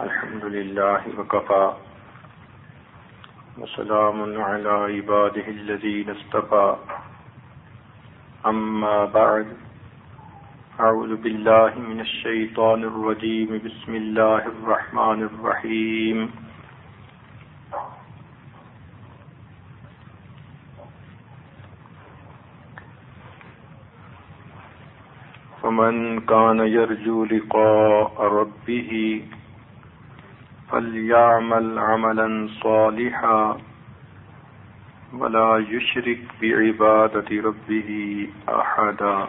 الحمد لله وكفى. وسلام على عباده الذين استفى أما بعد أعوذ بالله من الشيطان الرجيم. بسم الله الرحمن الرحيم. فمن كان يرجو لقاء ربه فليعمل عملا صالحا ولا يشرك بعبادة ربه أحدا.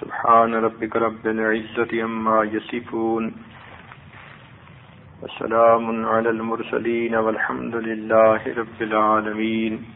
سبحان ربك رب العزة أما يصفون. وسلام على المرسلين والحمد لله رب العالمين.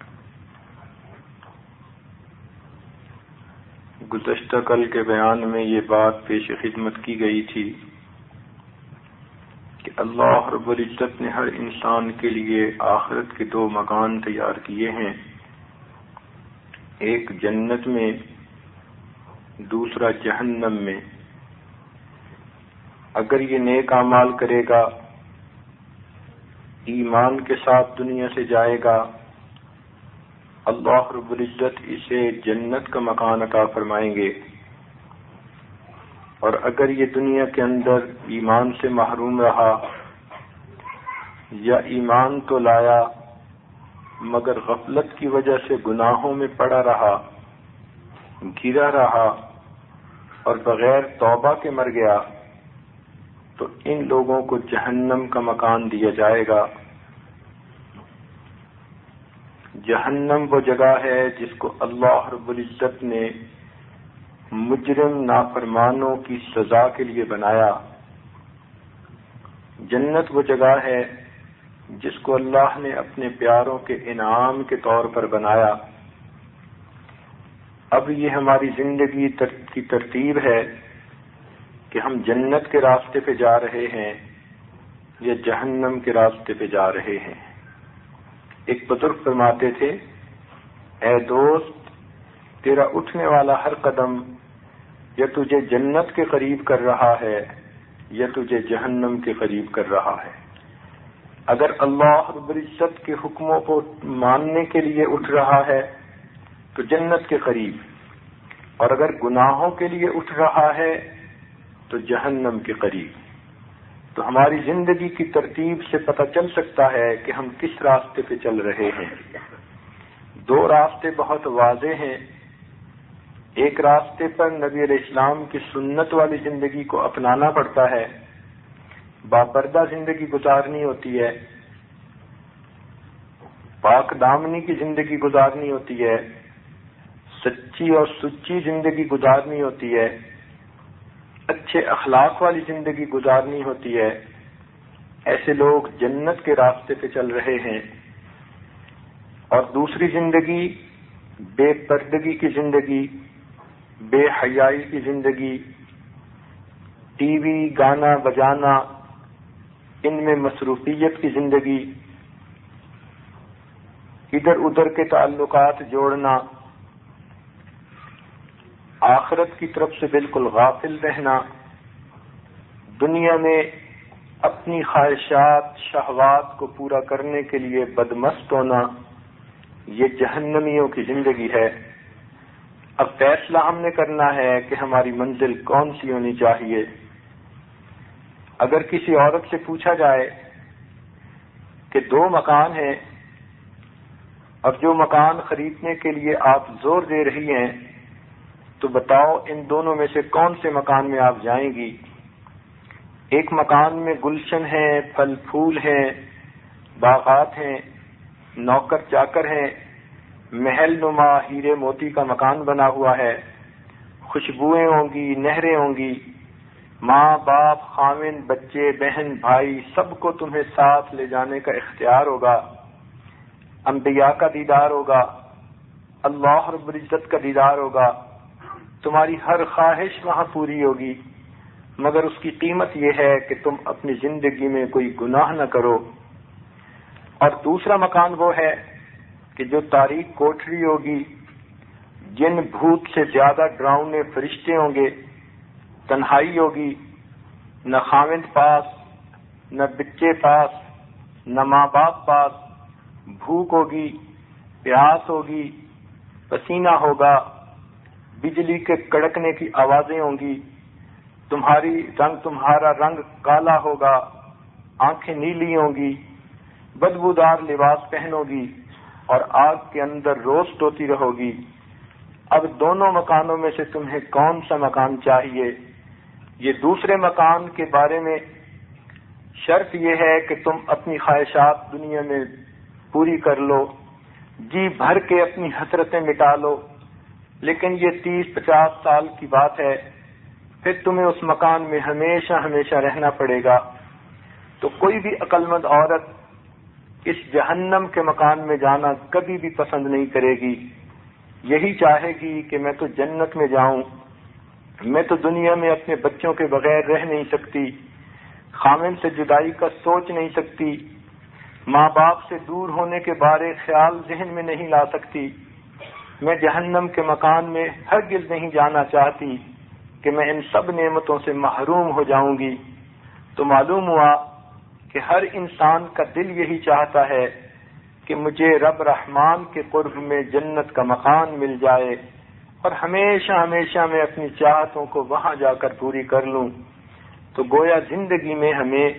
گزشتہ کل کے بیان میں یہ بات پیش خدمت کی گئی تھی کہ اللہ رب العزت نے ہر انسان کے لیے آخرت کے دو مکان تیار کیے ہیں۔ ایک جنت میں، دوسرا جہنم میں۔ اگر یہ نیک اعمال کرے گا، ایمان کے ساتھ دنیا سے جائے گا اللہ رب العزت اسے جنت کا مکان عطا فرمائیں گے۔ اور اگر یہ دنیا کے اندر ایمان سے محروم رہا یا ایمان تو لایا، مگر غفلت کی وجہ سے گناہوں میں پڑا رہا گرا رہا اور بغیر توبہ کے مر گیا، تو ان لوگوں کو جہنم کا مکان دیا جائے گا۔ جہنم وہ جگہ ہے جس کو اللہ رب العزت نے مجرم نافرمانوں کی سزا کے لیے بنایا۔ جنت وہ جگہ ہے جس کو اللہ نے اپنے پیاروں کے انعام کے طور پر بنایا۔ اب یہ ہماری زندگی کی ترتیب ہے کہ ہم جنت کے راستے پہ جا رہے ہیں یا جہنم کے راستے پہ جا رہے ہیں۔ ایک بزرگ فرماتے تھے، اے دوست، تیرا اٹھنے والا ہر قدم یا تجھے جنت کے قریب کر رہا ہے یا تجھے جہنم کے قریب کر رہا ہے۔ اگر اللہ رب العزت کے حکموں کو ماننے کے لیے اٹھ رہا ہے، تو جنت کے قریب۔ اور اگر گناہوں کے لیے اٹھ رہا ہے، تو جہنم کے قریب۔ تو ہماری زندگی کی ترتیب سے پتہ چل سکتا ہے کہ ہم کس راستے پہ چل رہے ہیں۔ دو راستے بہت واضح ہیں۔ ایک راستے پر نبی علیہ السلام کی سنت والی زندگی کو اپنانا پڑتا ہے۔ باپردہ زندگی گزارنی ہوتی ہے۔ پاک دامنی کی زندگی گزارنی ہوتی ہے۔ سچی اور سچی زندگی گزارنی ہوتی ہے۔ اچھے اخلاق والی زندگی گزارنی ہوتی ہے۔ ایسے لوگ جنت کے راستے پہ چل رہے ہیں۔ اور دوسری زندگی بے پردگی کی زندگی، بے حیائی کی زندگی، ٹی وی، گانا بجانا، ان میں مصروفیت کی زندگی، ادھر ادھر کے تعلقات جوڑنا آخرت کی طرف سے بالکل غافل رہنا، دنیا میں اپنی خواہشات، شہوات کو پورا کرنے کے لیے بدمست ہونا یہ جہنمیوں کی زندگی ہے۔ اب فیصلہ ہم نے کرنا ہے کہ ہماری منزل کون سی ہونی چاہیے۔ اگر کسی عورت سے پوچھا جائے کہ دو مکان ہیں، اب جو مکان خریدنے کے لیے آپ زور دے رہی ہیں تو بتاؤ ان دونوں میں سے کون سے مکان میں آپ جائیں گی؟ ایک مکان میں گلشن ہے پھل پھول ہیں، باغات ہیں، نوکر چاکر ہیں، محل نما ہیرے موتی کا مکان بنا ہوا ہے۔ خوشبوئیں ہوں گی، نہریں ہوں گی۔ ماں، باپ، خامن، بچے، بہن، بھائی، سب کو تمہیں ساتھ لے جانے کا اختیار ہوگا۔ انبیاء کا دیدار ہوگا۔ اللہ رب العزت کا دیدار ہوگا۔ تمہاری ہر خواہش وہاں پوری ہوگی، مگر اس کی قیمت یہ ہے کہ تم اپنی زندگی میں کوئی گناہ نہ کرو۔ اور دوسرا مکان وہ ہے کہ جو تاریخ کوٹری ہوگی، جن بھوت سے زیادہ ڈراؤنے فرشتے ہوں گے، تنہائی ہوگی، نہ خامد پاس، نہ بچے پاس، نہ ماں باپ پاس۔ بھوک ہوگی، پیاس ہوگی، پسینہ ہوگا۔ بجلی کے کڑکنے کی آوازیں ہوں گی۔ تمہاری رنگ تمہارا رنگ کالا ہوگا، آنکھیں نیلی ہوں گی، بدبودار لباس پہنو گی اور آگ کے اندر روسٹ ہوتی رہو گی۔ اب دونوں مکانوں میں سے تمہیں کون سا مکان چاہیے؟ یہ دوسرے مکان کے بارے میں شرط یہ ہے کہ تم اپنی خواہشات دنیا میں پوری کر لو جی بھر کے اپنی حسرتیں مٹا لو۔ لیکن یہ تیس پچاس سال کی بات ہے، پھر تمہیں اس مکان میں ہمیشہ ہمیشہ رہنا پڑے گا۔ تو کوئی بھی عقلمند عورت اس جہنم کے مکان میں جانا کبھی بھی پسند نہیں کرے گی۔ یہی چاہے گی کہ میں تو جنت میں جاؤں۔ میں تو دنیا میں اپنے بچوں کے بغیر رہ نہیں سکتی۔ خامن سے جدائی کا سوچ نہیں سکتی۔ ماں باپ سے دور ہونے کے بارے خیال ذہن میں نہیں لا سکتی۔ میں جہنم کے مکان میں ہرگز نہیں جانا چاہتی کہ میں ان سب نعمتوں سے محروم ہو جاؤں گی۔ تو معلوم ہوا کہ ہر انسان کا دل یہی چاہتا ہے کہ مجھے رب رحمان کے قرب میں جنت کا مکان مل جائے اور ہمیشہ ہمیشہ میں اپنی چاہتوں کو وہاں جا کر پوری کر لوں۔ تو گویا زندگی میں ہمیں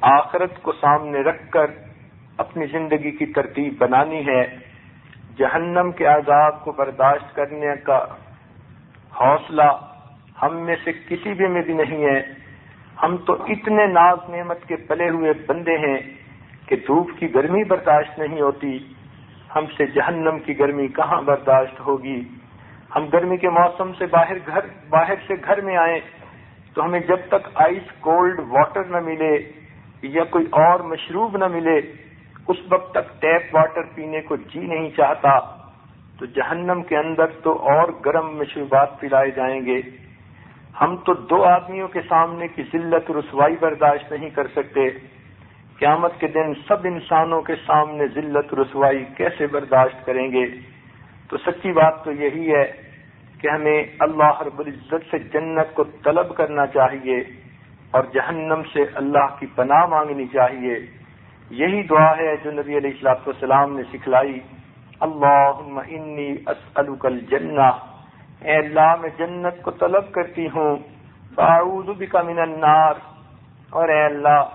آخرت کو سامنے رکھ کر اپنی زندگی کی ترتیب بنانی ہے۔ جہنم کے عذاب کو برداشت کرنے کا حوصلہ ہم میں سے کسی بھی میں بھی نہیں ہے۔ ہم تو اتنے ناز نعمت کے پلے ہوئے بندے ہیں کہ دھوپ کی گرمی برداشت نہیں ہوتی۔ ہم سے جہنم کی گرمی کہاں برداشت ہوگی؟ ہم گرمی کے موسم سے باہر گھر، باہر سے گھر میں آئیں تو ہمیں جب تک آئس کولڈ واٹر نہ ملے یا کوئی اور مشروب نہ ملے اس وقت تک ٹیپ واٹر پینے کو جی نہیں چاہتا، تو جہنم کے اندر تو اور گرم مشروبات پلائے جائیں گے۔ ہم تو دو آدمیوں کے سامنے کی ذلت رسوائی برداشت نہیں کر سکتے۔ قیامت کے دن سب انسانوں کے سامنے ذلت رسوائی کیسے برداشت کریں گے؟ تو سچی بات تو یہی ہے کہ ہمیں اللہ رب العزت سے جنت کو طلب کرنا چاہیے اور جہنم سے اللہ کی پناہ مانگنی چاہیے۔ یہی دعا ہے جو نبی علیہ السلاط والسلام نے سکھلائی۔ اللہ انی اسألک الجنہ۔ اے اللہ، میں جنت کو طلب کرتی ہوں۔ بک من النار۔ اور اے اللہ،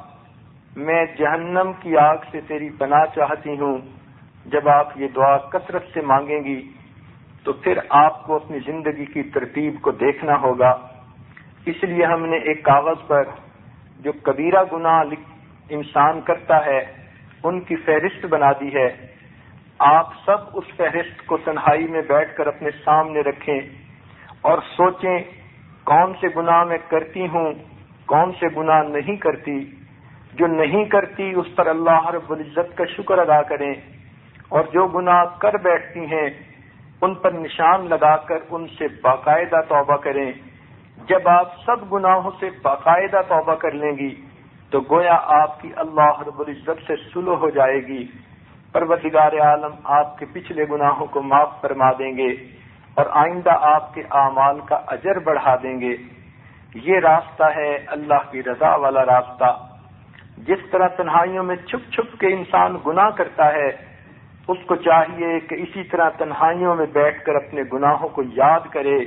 میں جہنم کی آگ سے تیری پناہ چاہتی ہوں۔ جب آپ یہ دعا کثرت سے مانگیں گی، تو پھر آپ کو اپنی زندگی کی ترتیب کو دیکھنا ہوگا۔ اس لیے ہم نے ایک کاغذ پر جو کبیرہ گناہ لکھ انسان کرتا ہے، ان کی فہرست بنا دی ہے۔ آپ سب اس فہرست کو تنہائی میں بیٹھ کر اپنے سامنے رکھیں اور سوچیں، کون سے گناہ میں کرتی ہوں، کون سے گناہ نہیں کرتی۔ جو نہیں کرتی، اس پر اللہ رب العزت کا شکر ادا کریں۔ اور جو گناہ کر بیٹھتی ہیں، ان پر نشان لگا کر ان سے باقاعدہ توبہ کریں۔ جب آپ سب گناہوں سے باقاعدہ توبہ کر لیں گی تو گویا آپ کی اللہ رب العزت سے سلو ہو جائے گی۔ پروردگار عالم آپ کے پچھلے گناہوں کو معاف فرما دیں گے اور آئندہ آپ کے اعمال کا اجر بڑھا دیں گے۔ یہ راستہ ہے اللہ کی رضا والا راستہ۔ جس طرح تنہائیوں میں چھپ چھپ کے انسان گناہ کرتا ہے، اس کو چاہیے کہ اسی طرح تنہائیوں میں بیٹھ کر اپنے گناہوں کو یاد کرے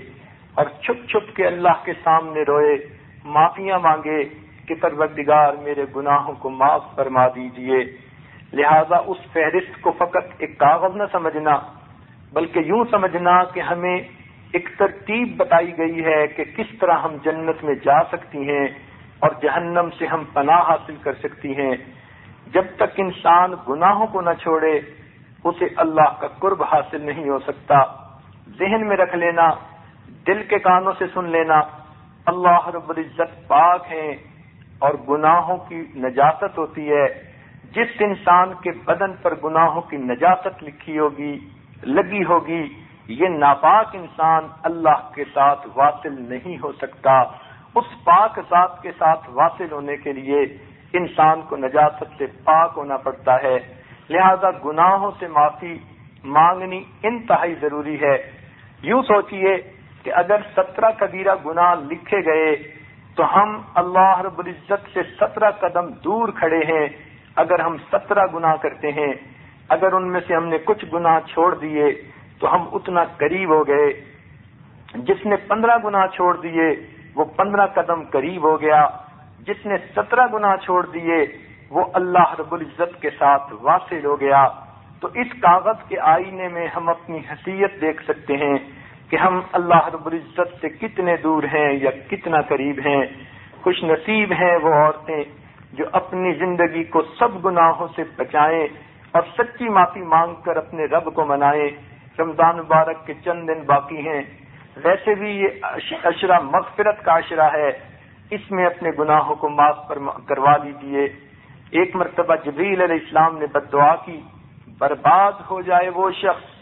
اور چھپ چھپ کے اللہ کے سامنے روئے، معافیاں مانگے۔ کہ پروردگار میرے گناہوں کو معاف فرما دیجیے۔ لہذا اس فہرست کو فقط ایک کاغذ نہ سمجھنا، بلکہ یوں سمجھنا کہ ہمیں ایک ترتیب بتائی گئی ہے کہ کس طرح ہم جنت میں جا سکتی ہیں اور جہنم سے ہم پناہ حاصل کر سکتی ہیں۔ جب تک انسان گناہوں کو نہ چھوڑے، اسے اللہ کا قرب حاصل نہیں ہو سکتا۔ ذہن میں رکھ لینا، دل کے کانوں سے سن لینا، اللہ رب العزت پاک ہیں۔ اور گناہوں کی نجاست ہوتی ہے۔ جس انسان کے بدن پر گناہوں کی نجاست لکھی ہوگی، لگی ہوگی، یہ ناپاک انسان اللہ کے ساتھ واصل نہیں ہو سکتا۔ اس پاک ذات کے ساتھ واصل ہونے کے لیے انسان کو نجاست سے پاک ہونا پڑتا ہے۔ لہذا گناہوں سے معافی مانگنی انتہائی ضروری ہے۔ یوں سوچئے کہ اگر سترہ کبیرہ گناہ لکھے گئے تو ہم اللہ رب العزت سے سترہ قدم دور کھڑے ہیں۔ اگر ہم سترہ گناہ کرتے ہیں، اگر ان میں سے ہم نے کچھ گناہ چھوڑ دیے، تو ہم اتنا قریب ہو گئے۔ جس نے پندرہ گنا چھوڑ دیے، وہ پندرہ قدم قریب ہو گیا۔ جس نے سترہ گنا چھوڑ دیے، وہ اللہ رب العزت کے ساتھ واصل ہو گیا۔ تو اس کاغذ کے آئینے میں ہم اپنی حیثیت دیکھ سکتے ہیں۔ کہ ہم اللہ رب العزت سے کتنے دور ہیں یا کتنا قریب ہیں، خوش نصیب ہیں وہ عورتیں جو اپنی زندگی کو سب گناہوں سے بچائیں اور سچی معافی مانگ کر اپنے رب کو منائیں۔ رمضان مبارک کے چند دن باقی ہیں۔ ویسے بھی یہ اشرا مغفرت کا اشرا ہے۔ اس میں اپنے گناہوں کو معاف کروا لیجیے ایک مرتبہ جبریل علیہ السلام نے بد دعا کی۔ برباد ہو جائے وہ شخص۔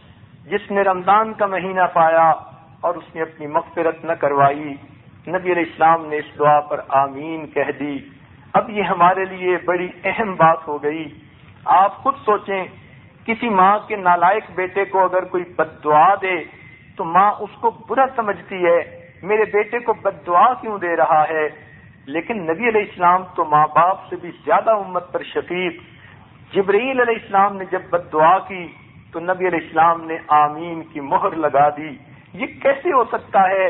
جس نے رمضان کا مہینہ پایا اور اس نے اپنی مغفرت نہ کروائی، نبی علیہ السلام نے اس دعا پر آمین کہہ دی۔ اب یہ ہمارے لیے بڑی اہم بات ہو گئی۔ آپ خود سوچیں، کسی ماں کے نالائق بیٹے کو اگر کوئی بد دعا دے، تو ماں اس کو برا سمجھتی ہے، میرے بیٹے کو بد دعا کیوں دے رہا ہے؟ لیکن نبی علیہ السلام تو ماں باپ سے بھی زیادہ امت پر شفیق۔ جبرائیل علیہ السلام نے جب بد دعا کی تو نبی علیہ السلام نے آمین کی مہر لگا دی۔ یہ کیسے ہو سکتا ہے؟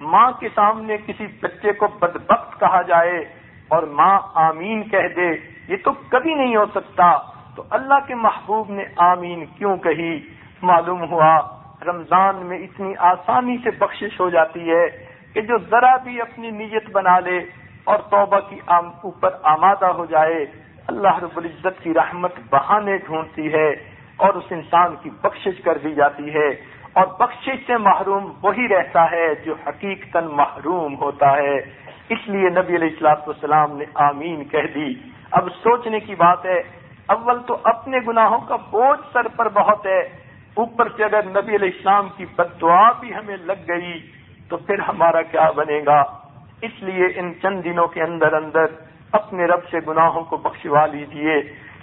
ماں کے سامنے کسی بچے کو بدبخت کہا جائے اور ماں آمین کہہ دے، یہ تو کبھی نہیں ہو سکتا۔ تو اللہ کے محبوب نے آمین کیوں کہی؟ معلوم ہوا، رمضان میں اتنی آسانی سے بخشش ہو جاتی ہے کہ جو ذرا بھی اپنی نیت بنا لے اور توبہ کی اوپر آمادہ ہو جائے، اللہ رب العزت کی رحمت بہانے ڈھونڈتی ہے۔ اور اس انسان کی بخشش کر دی جاتی ہے۔ اور بخشش سے محروم وہی رہتا ہے جو حقیقتا محروم ہوتا ہے۔ اس لیے نبی علیہ السلاط والسلام نے آمین کہہ دی۔ اب سوچنے کی بات ہے، اول تو اپنے گناہوں کا بوجھ سر پر بہت ہے۔ اوپر سے اگر نبی علیہ السلام کی بد دعا بھی ہمیں لگ گئی، تو پھر ہمارا کیا بنے گا؟ اس لیے ان چند دنوں کے اندر اندر اپنے رب سے گناہوں کو بخشوا لیجیے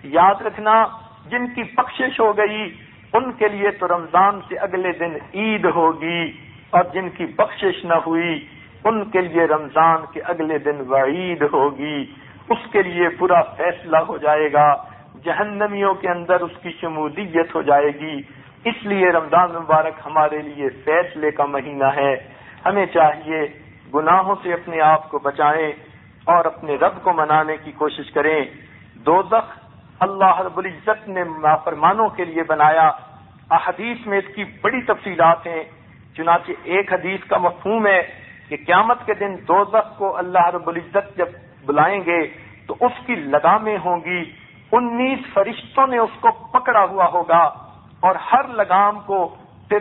یاد رکھنا جن کی بخشش ہو گئی، ان کے لیے تو رمضان سے اگلے دن عید ہوگی۔ اور جن کی بخشش نہ ہوئی، ان کے لیے رمضان کے اگلے دن وعید ہوگی۔ اس کے لیے پورا فیصلہ ہو جائے گا۔ جہنمیوں کے اندر اس کی شمولیت ہو جائے گی۔ اس لیے رمضان مبارک ہمارے لیے فیصلے کا مہینہ ہے۔ ہمیں چاہیے گناہوں سے اپنے آپ کو بچائیں اور اپنے رب کو منانے کی کوشش کریں۔ دو اللہ رب العزت نے نافرمانوں کے لیے بنایا احادیث میں اس کی بڑی تفصیلات ہیں۔ چنانچہ ایک حدیث کا مفہوم ہے کہ قیامت کے دن دو کو اللہ رب العزت جب بلائیں گے تو اس کی لگامیں ہوں گی۔ انیس فرشتوں نے اس کو پکڑا ہوا ہوگا اور ہر لگام کو پھر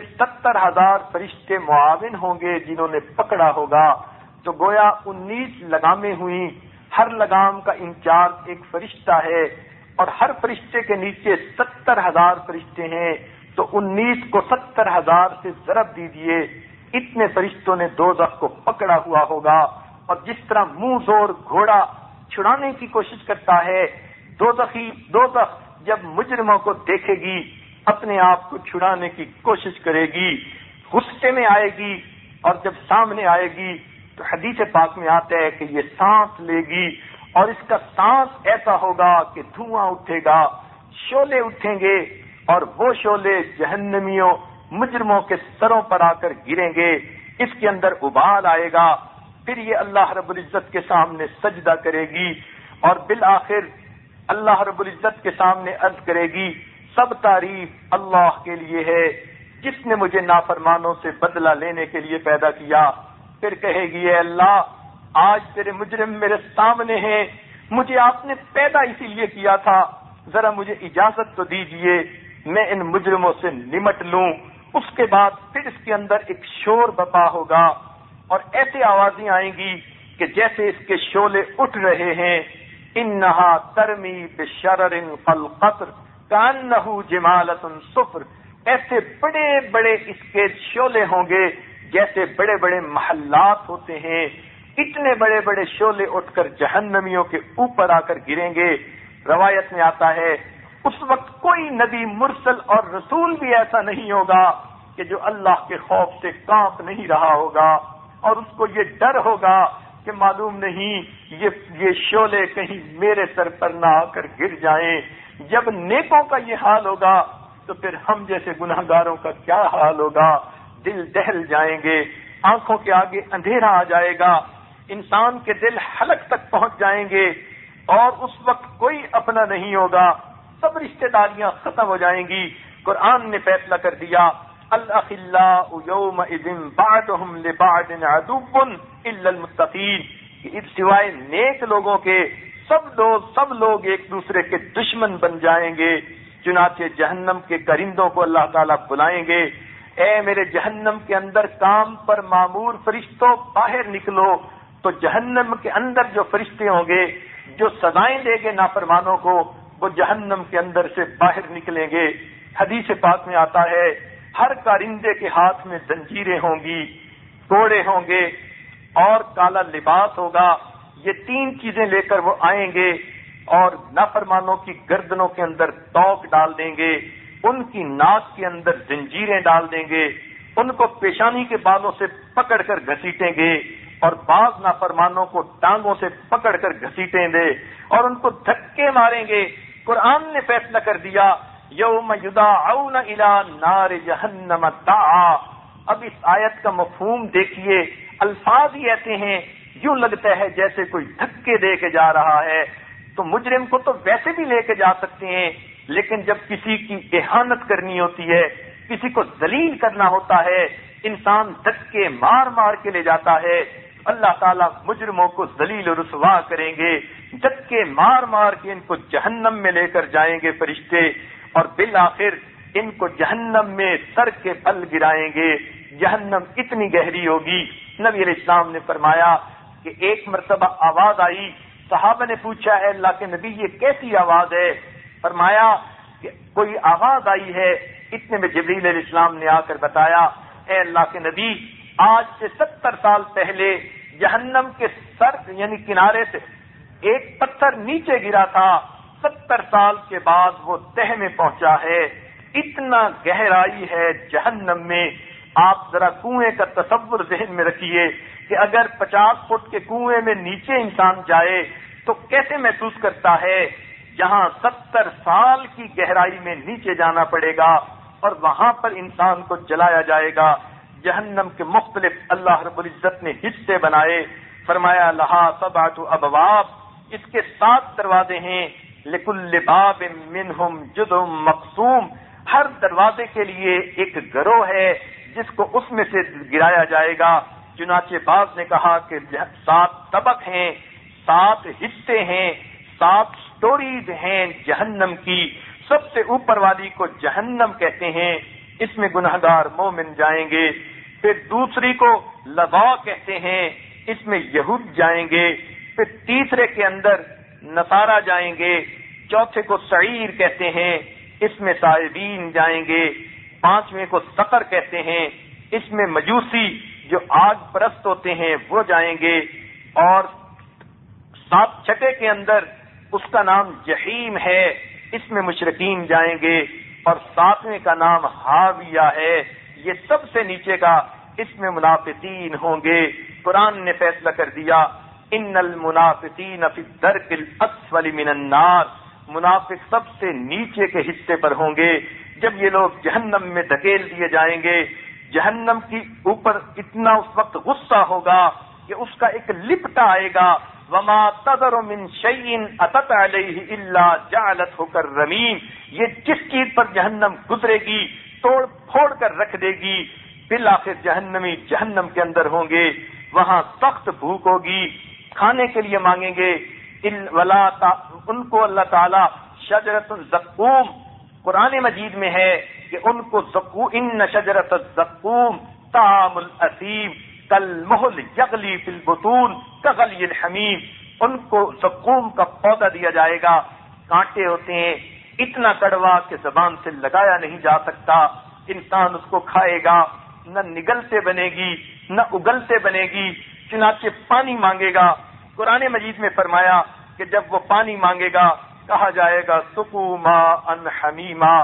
ہزار فرشتے معاون ہوں گے جنہوں نے پکڑا ہوگا۔ تو گویا انیس لگامیں ہوئی ہر لگام کا انچارج ایک فرشتہ ہے۔ اور ہر فرشتے کے نیچے ستر ہزار فرشتے ہیں، تو انیس کو ستر ہزار سے ضرب دیجیے اتنے فرشتوں نے دو کو پکڑا ہوا ہوگا۔ اور جس طرح منہ زور گھوڑا چھڑانے کی کوشش کرتا ہے دو دخی دو جب مجرموں کو دیکھے گی، اپنے آپ کو چھڑانے کی کوشش کرے گی، غصے میں آئے گی اور جب سامنے آئے گی، تو حدیث پاک میں آتا ہے کہ یہ سانس لے گی۔ اور اس کا سانس ایسا ہوگا کہ دھواں اٹھے گا شولے اٹھیں گے اور وہ شولے جہنمیوں، مجرموں کے سروں پر آ کر گریں گے، اس کے اندر ابال آئے گا۔ پھر یہ اللہ رب العزت کے سامنے سجدہ کرے گی اور بالآخر اللہ رب العزت کے سامنے عرض کرے گی، سب تعریف اللہ کے لیے ہے۔ جس نے مجھے نافرمانوں سے بدلہ لینے کے لیے پیدا کیا، پھر کہے گی، اے اللہ آج تیرے مجرم میرے سامنے ہیں۔ مجھے آپ نے پیدا اسی لیے کیا تھا۔ ذرا مجھے اجازت تو دیجیے، میں ان مجرموں سے نمٹ لوں۔ اس کے بعد پھر اس کے اندر ایک شور بپا ہوگا اور ایسی آوازیں آئیں گی کہ جیسے اس کے شولے اٹھ رہے ہیں۔ ان نہا ترمی بشرر فل قطر کان نہ جمالت سفر ایسے بڑے بڑے اس کے شولے ہوں گے جیسے بڑے بڑے محلات ہوتے ہیں۔ اتنے بڑے بڑے شولے اٹھ کر جہنمیوں کے اوپر آ کر گریں گے۔ روایت میں آتا ہے، اس وقت کوئی نبی مرسل اور رسول بھی ایسا نہیں ہوگا کہ جو اللہ کے خوف سے کانپ نہیں رہا ہوگا۔ اور اس کو یہ ڈر ہوگا کہ معلوم نہیں یہ یہ شولے کہیں میرے سر پر نہ آ کر گر جائیں۔ جب نیکوں کا یہ حال ہوگا تو پھر ہم جیسے گناہ گاروں کا کیا حال ہوگا؟ دل دہل جائیں گے، آنکھوں کے آگے اندھیرا آ جائے گا۔ انسان کے دل حلق تک پہنچ جائیں گے اور اس وقت کوئی اپنا نہیں ہوگا۔ سب رشتے داریاں ختم ہو جائیں گی۔ قرآن نے فیصلہ کر دیا سوائے نیک لوگوں کے سب لوگ سب لوگ ایک دوسرے کے دشمن بن جائیں گے۔ چنانچہ جہنم کے کرندوں کو اللہ تعالیٰ بلائیں گے۔ اے میرے جہنم کے اندر کام پر معمور فرشتوں، باہر نکلو۔ تو جہنم کے اندر جو فرشتے ہوں گے، جو سزائیں دے گے نافرمانوں کو، وہ جہنم کے اندر سے باہر نکلیں گے۔ حدیث پاک میں آتا ہے، ہر کارندے کے ہاتھ میں زنجیریں ہوں گی، کوڑے ہوں گے اور کالا لباس ہوگا۔ یہ تین چیزیں لے کر وہ آئیں گے اور نافرمانوں کی گردنوں کے اندر توک ڈال دیں گے، ان کی ناک کے اندر زنجیریں ڈال دیں گے، ان کو پیشانی کے بالوں سے پکڑ کر گھسیٹیں گے۔ اور بعض نافرمانوں کو ٹانگوں سے پکڑ کر گھسیٹیں گے اور ان کو دھکے ماریں گے۔ قرآن نے فیصلہ کر دیا، یوم یدا اون الا نار جہنم تا اب اس آیت کا مفہوم دیکھیے۔ الفاظ ہی ایسے ہیں، یوں لگتا ہے جیسے کوئی دھکے دے کے جا رہا ہے۔ تو مجرم کو تو ویسے بھی لے کے جا سکتے ہیں، لیکن جب کسی کی احانت کرنی ہوتی ہے، کسی کو ذلیل کرنا ہوتا ہے، انسان دھکے مار مار کے لے جاتا ہے۔ اللہ تعالیٰ مجرموں کو ذلیل رسوا کریں گے دھکے مار مار کے ان کو جہنم میں لے کر جائیں گے فرشتے، اور بالآخر ان کو جہنم میں سر کے پل گرائیں گے۔ جہنم اتنی گہری ہوگی۔ نبی علیہ السلام نے فرمایا کہ ایک مرتبہ آواز آئی، صحابہ نے پوچھا ہے اللہ کے نبی، یہ کیسی آواز ہے؟ فرمایا کہ کوئی آواز آئی ہے۔ اتنے میں جبریل علیہ السلام نے آ کر بتایا، اے اللہ کے نبی آج سے ستر سال پہلے جہنم کے سر یعنی کنارے سے ایک پتھر نیچے گرا تھا، ستر سال کے بعد وہ تہ میں پہنچا ہے۔ اتنا گہرائی ہے جہنم میں۔ آپ ذرا کنویں کا تصور ذہن میں رکھیے کہ اگر پچاس فٹ کے کنویں میں نیچے انسان جائے تو کیسے محسوس کرتا ہے؟ جہاں ستر سال کی گہرائی میں نیچے جانا پڑے گا اور وہاں پر انسان کو جلایا جائے گا۔ جہنم کے مختلف اللہ رب العزت نے حصے بنائے۔ فرمایا، لہا سب ابواب، اس کے سات دروازے ہیں۔ لکل باب منہم جدم مقصوم ہر دروازے کے لیے ایک گروہ ہے، جس کو اس میں سے گرایا جائے گا۔ چنانچہ باز نے کہا کہ سات طبق ہیں، سات حصے ہیں، سات سٹوریز ہیں جہنم کی۔ سب سے اوپر والی کو جہنم کہتے ہیں۔ اس میں گناہ گار مومن جائیں گے۔ پھر دوسری کو لبا کہتے ہیں، اس میں یہود جائیں گے، پھر تیسرے کے اندر نصارہ جائیں گے، چوتھے کو سعیر کہتے ہیں، اس میں صاحبین جائیں گے، پانچویں کو سقر کہتے ہیں، اس میں مجوسی جو آگ پرست ہوتے ہیں، وہ جائیں گے، اور سات چھٹے کے اندر اس کا نام جہیم ہے، اس میں مشرقین جائیں گے، اور ساتویں کا نام ہاویہ ہے۔ یہ سب سے نیچے کا اس میں منافقین ہوں گے۔ قرآن نے فیصلہ کر دیا، ان المنافقین فی الدرک الاسفل من النار منافق سب سے نیچے کے حصے پر ہوں گے۔ جب یہ لوگ جہنم میں دھکیل دیے جائیں گے، جہنم کی اوپر اتنا اس وقت غصہ ہوگا کہ اس کا ایک لپٹا آئے گا۔ وما تذر من شعین اتت علیہ اللہ جالت ہو کر رمین یہ جس چیز پر جہنم گزرے گی توڑ پھوڑ کر رکھ دے گی۔ بالآخر جہنمی جہنم کے اندر ہوں گے۔ وہاں سخت بھوک ہوگی۔ کھانے کے لیے مانگیں گے۔ ان کو اللہ تعالی شجرت الزقوم قرآن مجید میں ہے کہ ان کو زکو ان شجرت زکوم تام الاسیم کل محل یغلی فل بتون کغلی الحمیم۔ ان کو زکوم کا پودا دیا جائے گا۔ کانٹے ہوتے ہیں۔ اتنا کڑوا کہ زبان سے لگایا نہیں جا سکتا۔ انسان اس کو کھائے گا، نہ نگلتے بنے گی، نہ اگلتے بنے گی، چنانچہ پانی مانگے گا۔ قرآن مجید میں فرمایا کہ جب وہ پانی مانگے گا، کہا جائے گا سکو ان حمیما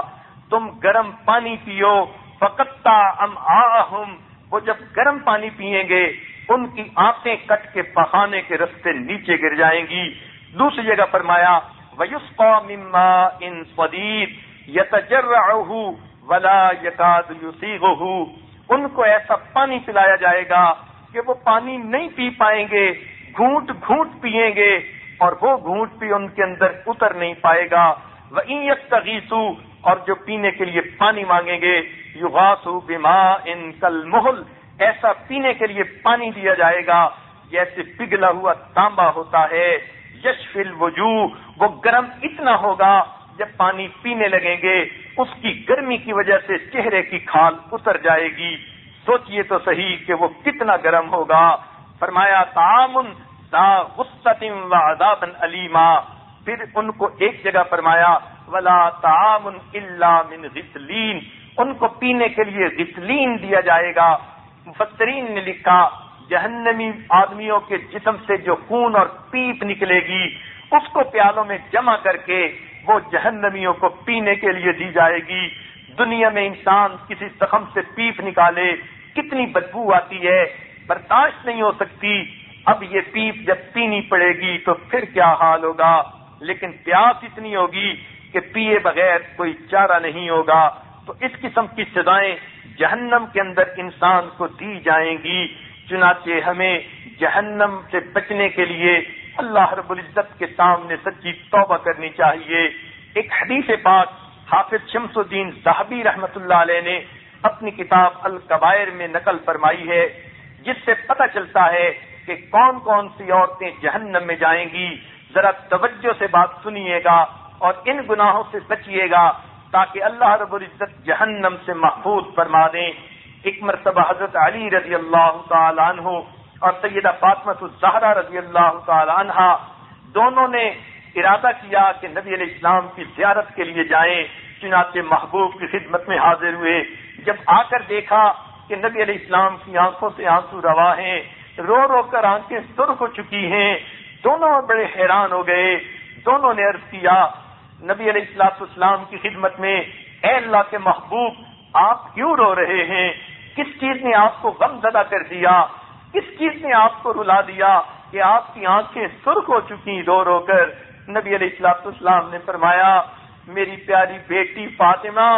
تم گرم پانی پیو فکتا ام آہم وہ جب گرم پانی پیئیں گے، ان کی آنکھیں کٹ کے پہانے کے رستے نیچے گر جائیں گی۔ دوسری جگہ فرمایا ویوس مما ان سدید یتجر ولا یقاد یوسی ان کو ایسا پانی پلایا جائے گا کہ وہ پانی نہیں پی پائیں گے، گھونٹ گھونٹ پیئیں گے اور وہ گھونٹ بھی ان کے اندر اتر نہیں پائے گا۔ وہ تغیسو اور جو پینے کے لیے پانی مانگیں گے یو غاسو بیما ان کل محل ایسا پینے کے لیے پانی دیا جائے گا جیسے پگھلا ہوا تانبا ہوتا ہے۔ یش فل وہ گرم اتنا ہوگا جب پانی پینے لگیں گے، اس کی گرمی کی وجہ سے چہرے کی کھال اتر جائے گی۔ سوچئے تو صحیح کہ وہ کتنا گرم ہوگا۔ فرمایا تعامن دا غصتم و عذاب علیما پھر ان کو ایک جگہ فرمایا، ولا تعامن اللہ من غسلین۔ ان کو پینے کے لیے غسلین دیا جائے گا۔ مفسرین نے لکھا، جہنمی آدمیوں کے جسم سے جو خون اور پیپ نکلے گی اس کو پیالوں میں جمع کر کے وہ جہنمیوں کو پینے کے لیے دی جائے گی۔ دنیا میں انسان کسی زخم سے پیپ نکالے، کتنی بدبو آتی ہے، برداشت نہیں ہو سکتی۔ اب یہ پیپ جب پینی پڑے گی تو پھر کیا حال ہوگا؟ لیکن پیاس اتنی ہوگی کہ پیے بغیر کوئی چارہ نہیں ہوگا۔ تو اس قسم کی سزائیں جہنم کے اندر انسان کو دی جائیں گی۔ چنانچہ ہمیں جہنم سے بچنے کے لیے اللہ رب العزت کے سامنے سچی توبہ کرنی چاہیے۔ ایک حدیث پاک حافظ شمس الدین صاحبی رحمت اللہ علیہ نے اپنی کتاب القبائر میں نقل فرمائی ہے، جس سے پتہ چلتا ہے کہ کون کون سی عورتیں جہنم میں جائیں گی۔ ذرا توجہ سے بات سنیے گا اور ان گناہوں سے بچیے گا تاکہ اللہ رب العزت جہنم سے محفوظ فرما دیں۔ ایک مرتبہ حضرت علی رضی اللہ تعالیٰ عنہ اور سیدہ فاطمت الزہرا رضی اللہ تعالی عنہ دونوں نے ارادہ کیا کہ نبی علیہ السلام کی زیارت کے لیے جائیں، چنانچہ محبوب کی خدمت میں حاضر ہوئے۔ جب آ کر دیکھا کہ نبی علیہ السلام کی آنکھوں سے آنسو روا ہیں، رو رو کر آنکھیں سرخ ہو چکی ہیں، دونوں بڑے حیران ہو گئے۔ دونوں نے عرض کیا، نبی علیہ السلاط اسلام کی خدمت میں، اے اللہ کے محبوب، آپ کیوں رو رہے ہیں؟ کس چیز نے آپ کو غم زدہ کر دیا؟ کس چیز نے آپ کو رلا دیا کہ آپ کی آنکھیں سرخ ہو چکی رو رو کر؟ نبی علیہ السلاط اسلام نے فرمایا، میری پیاری بیٹی فاطمہ،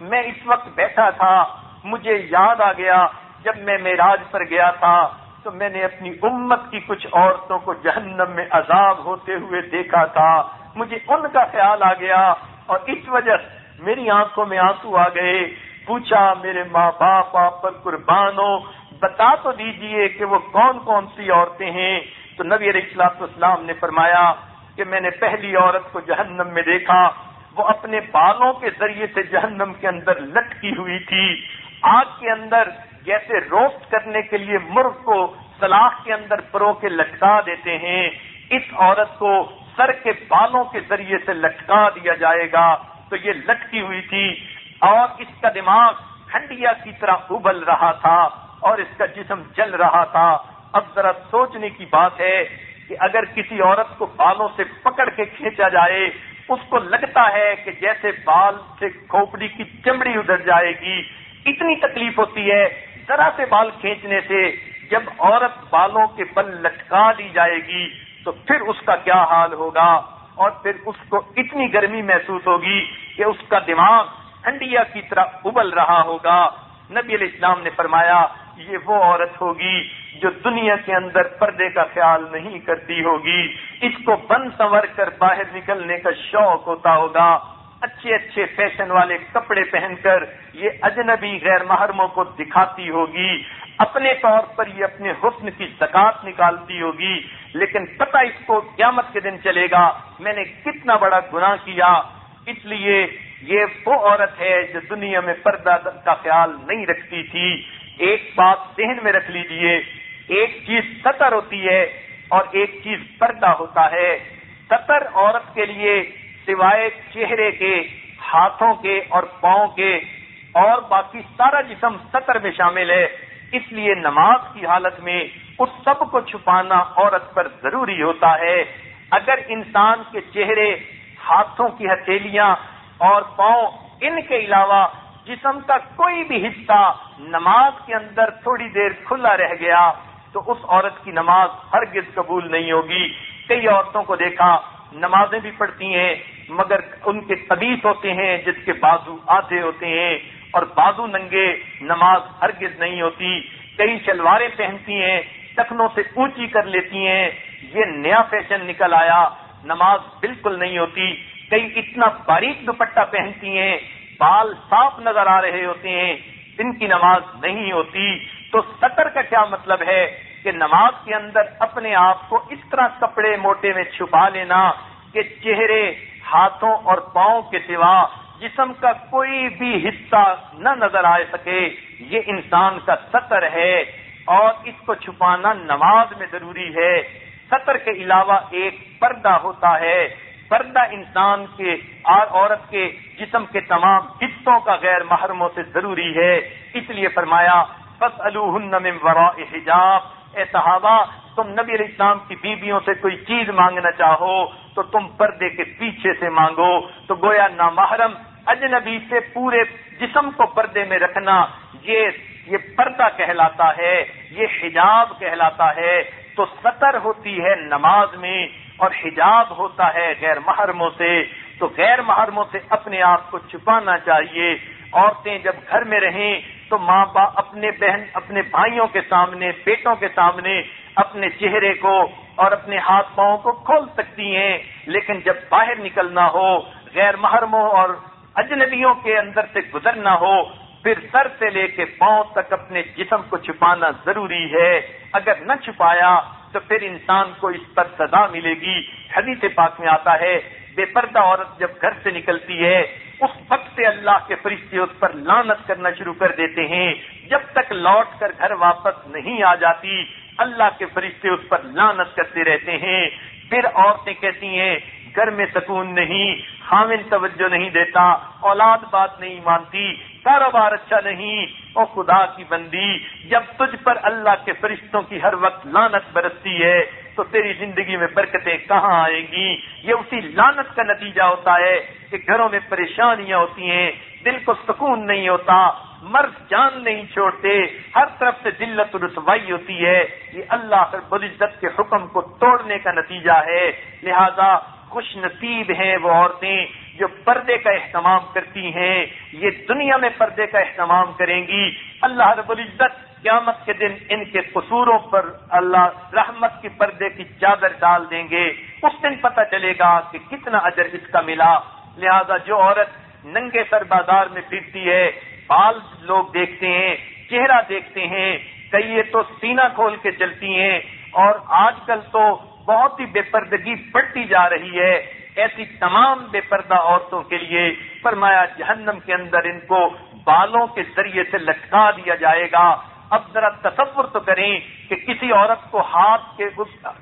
میں اس وقت بیٹھا تھا، مجھے یاد آ گیا، جب میں میراج پر گیا تھا، تو میں نے اپنی امت کی کچھ عورتوں کو جہنم میں عذاب ہوتے ہوئے دیکھا تھا۔ مجھے ان کا خیال آ گیا اور اس وجہ میری آنکھوں میں آنسو آ گئے۔ پوچھا، میرے ماں باپ، آپ پر قربان ہو بتا تو دیجیے کہ وہ کون کون سی عورتیں ہیں؟ تو نبی علیہ السلاط اسلام نے فرمایا کہ میں نے پہلی عورت کو جہنم میں دیکھا، وہ اپنے بالوں کے ذریعے سے جہنم کے اندر لٹکی ہوئی تھی۔ آگ کے اندر جیسے روسٹ کرنے کے لیے مرغ کو سلاخ کے اندر پرو کے لٹکا دیتے ہیں۔ اس عورت کو سر کے بالوں کے ذریعے سے لٹکا دیا جائے گا۔ تو یہ لٹکی ہوئی تھی اور اس کا دماغ ہنڈیا کی طرح ابل رہا تھا۔ اور اس کا جسم جل رہا تھا۔ اب ذرا سوچنے کی بات ہے کہ اگر کسی عورت کو بالوں سے پکڑ کے کھینچا جائے، اس کو لگتا ہے کہ جیسے بال سے کھوپڑی کی چمڑی ادھر جائے گی۔ اتنی تکلیف ہوتی ہے ذرا سے بال کھینچنے سے۔ جب عورت بالوں کے بل لٹکا دی جائے گی، تو پھر اس کا کیا حال ہوگا؟ اور پھر اس کو اتنی گرمی محسوس ہوگی کہ اس کا دماغ ٹھنڈیا کی طرح ابل رہا ہوگا۔ نبی علیہ السلام نے فرمایا یہ وہ عورت ہوگی جو دنیا کے اندر پردے کا خیال نہیں کرتی ہوگی۔ اس کو بند سنور کر باہر نکلنے کا شوق ہوتا ہوگا۔ اچھے اچھے فیشن والے کپڑے پہن کر یہ اجنبی غیر محرموں کو دکھاتی ہوگی۔ اپنے طور پر یہ اپنے حسن کی زکات نکالتی ہوگی۔ لیکن پتہ اس کو قیامت کے دن چلے گا۔ میں نے کتنا بڑا گناہ کیا۔ اس لیے یہ وہ عورت ہے جو دنیا میں پردہ کا خیال نہیں رکھتی تھی۔ ایک بات ذہن میں رکھ لیجیے، ایک چیز سطر ہوتی ہے اور ایک چیز پردہ ہوتا ہے۔ سطر عورت کے لیے سوائے چہرے کے، ہاتھوں کے اور پاؤں کے اور باقی سارا جسم سطر میں شامل ہے۔ اس لیے نماز کی حالت میں اس سب کو چھپانا عورت پر ضروری ہوتا ہے۔ اگر انسان کے چہرے، ہاتھوں کی ہتھیلیاں اور پاؤں ان کے علاوہ جسم کا کوئی بھی حصہ نماز کے اندر تھوڑی دیر کھلا رہ گیا تو اس عورت کی نماز ہرگز قبول نہیں ہوگی۔ کئی عورتوں کو دیکھا، نمازیں بھی پڑھتی ہیں، مگر ان کے طبیعت ہوتے ہیں جس کے بازو آدھے ہوتے ہیں اور بازو ننگے، نماز ہرگز نہیں ہوتی۔ کئی شلواریں پہنتی ہیں، ٹخنوں سے اونچی کر لیتی ہیں۔ یہ نیا فیشن نکل آیا، نماز بالکل نہیں ہوتی۔ کئی اتنا باریک دوپٹہ پہنتی ہیں بال صاف نظر آ رہے ہوتے ہیں ان کی نماز نہیں ہوتی۔ تو سطر کا کیا مطلب ہے؟ کہ نماز کے اندر اپنے آپ کو اس طرح کپڑے موٹے میں چھپا لینا کہ چہرے، ہاتھوں اور پاؤں کے سوا جسم کا کوئی بھی حصہ نہ نظر آ سکے۔ یہ انسان کا سطر ہے اور اس کو چھپانا نماز میں ضروری ہے۔ سطر کے علاوہ ایک پردہ ہوتا ہے۔ پردہ انسان کے اور عورت کے جسم کے تمام حصوں کا غیر محرموں سے ضروری ہے۔ اس لیے فرمایا بس من وراء حجاب۔ اے صحابہ، تم نبی علیہ السلام کی بیویوں سے کوئی چیز مانگنا چاہو تو تم پردے کے پیچھے سے مانگو۔ تو گویا نامحرم، اجنبی سے پورے جسم کو پردے میں رکھنا، یہ یہ پردہ کہلاتا ہے، یہ حجاب کہلاتا ہے۔ تو سطر ہوتی ہے نماز میں اور حجاب ہوتا ہے غیر محرموں سے، تو غیر محرموں سے اپنے آپ کو چھپانا چاہیے۔ عورتیں جب گھر میں رہیں تو ماں باپ اپنے بہن، اپنے بھائیوں کے سامنے، بیٹوں کے سامنے اپنے چہرے کو اور اپنے ہاتھ پاؤں کو کھول سکتی ہیں۔ لیکن جب باہر نکلنا ہو، غیر محرموں اور اجنبیوں کے اندر سے گزرنا ہو پھر سر سے لے کے پاؤں تک اپنے جسم کو چھپانا ضروری ہے۔ اگر نہ چھپایا تو پھر انسان کو اس پر سزا ملے گی۔ حدیث پاک میں آتا ہے، بے پردہ عورت جب گھر سے نکلتی ہے، اس وقت سے اللہ کے فرشتے اس پر لانت کرنا شروع کر دیتے ہیں۔ جب تک لوٹ کر گھر واپس نہیں آ جاتی، اللہ کے فرشتے اس پر لانت کرتے رہتے ہیں۔ پھر عورتیں کہتی ہیں، گھر میں سکون نہیں خامن توجہ نہیں دیتا، اولاد بات نہیں مانتی۔ کاروبار اچھا نہیں۔ او خدا کی بندی، جب تجھ پر اللہ کے فرشتوں کی ہر وقت لانت برستی ہے، تو تیری زندگی میں برکتیں کہاں آئیں گی؟ یہ اسی لانت کا نتیجہ ہوتا ہے کہ گھروں میں پریشانیاں ہوتی ہیں، دل کو سکون نہیں ہوتا مرد جان نہیں چھوڑتے، ہر طرف سے دلت رسوائی ہوتی ہے۔ یہ اللہ العزت کے حکم کو توڑنے کا نتیجہ ہے۔ لہذا خوش نصیب ہیں وہ عورتیں جو پردے کا اہتمام کرتی ہیں، یہ دنیا میں پردے کا اہتمام کریں گی۔ اللہ رب العزت قیامت کے دن ان کے قصوروں پر اللہ رحمت کی پردے کی چادر ڈال دیں گے۔ اس دن پتہ چلے گا کہ کتنا اجر اس کا ملا۔ لہذا جو عورت ننگے سر بازار میں پھرتی ہے، بال لوگ دیکھتے ہیں، چہرہ دیکھتے ہیں، کئی تو سینہ کھول کے چلتی ہیں۔ اور آج کل تو بہت ہی بے پردگی بڑھتی جا رہی ہے۔ ایسی تمام بے پردہ عورتوں کے لیے فرمایا جہنم کے اندر ان کو بالوں کے ذریعے سے لٹکا دیا جائے گا۔ اب ذرا تصور تو کریں کہ کسی عورت کو ہاتھ کے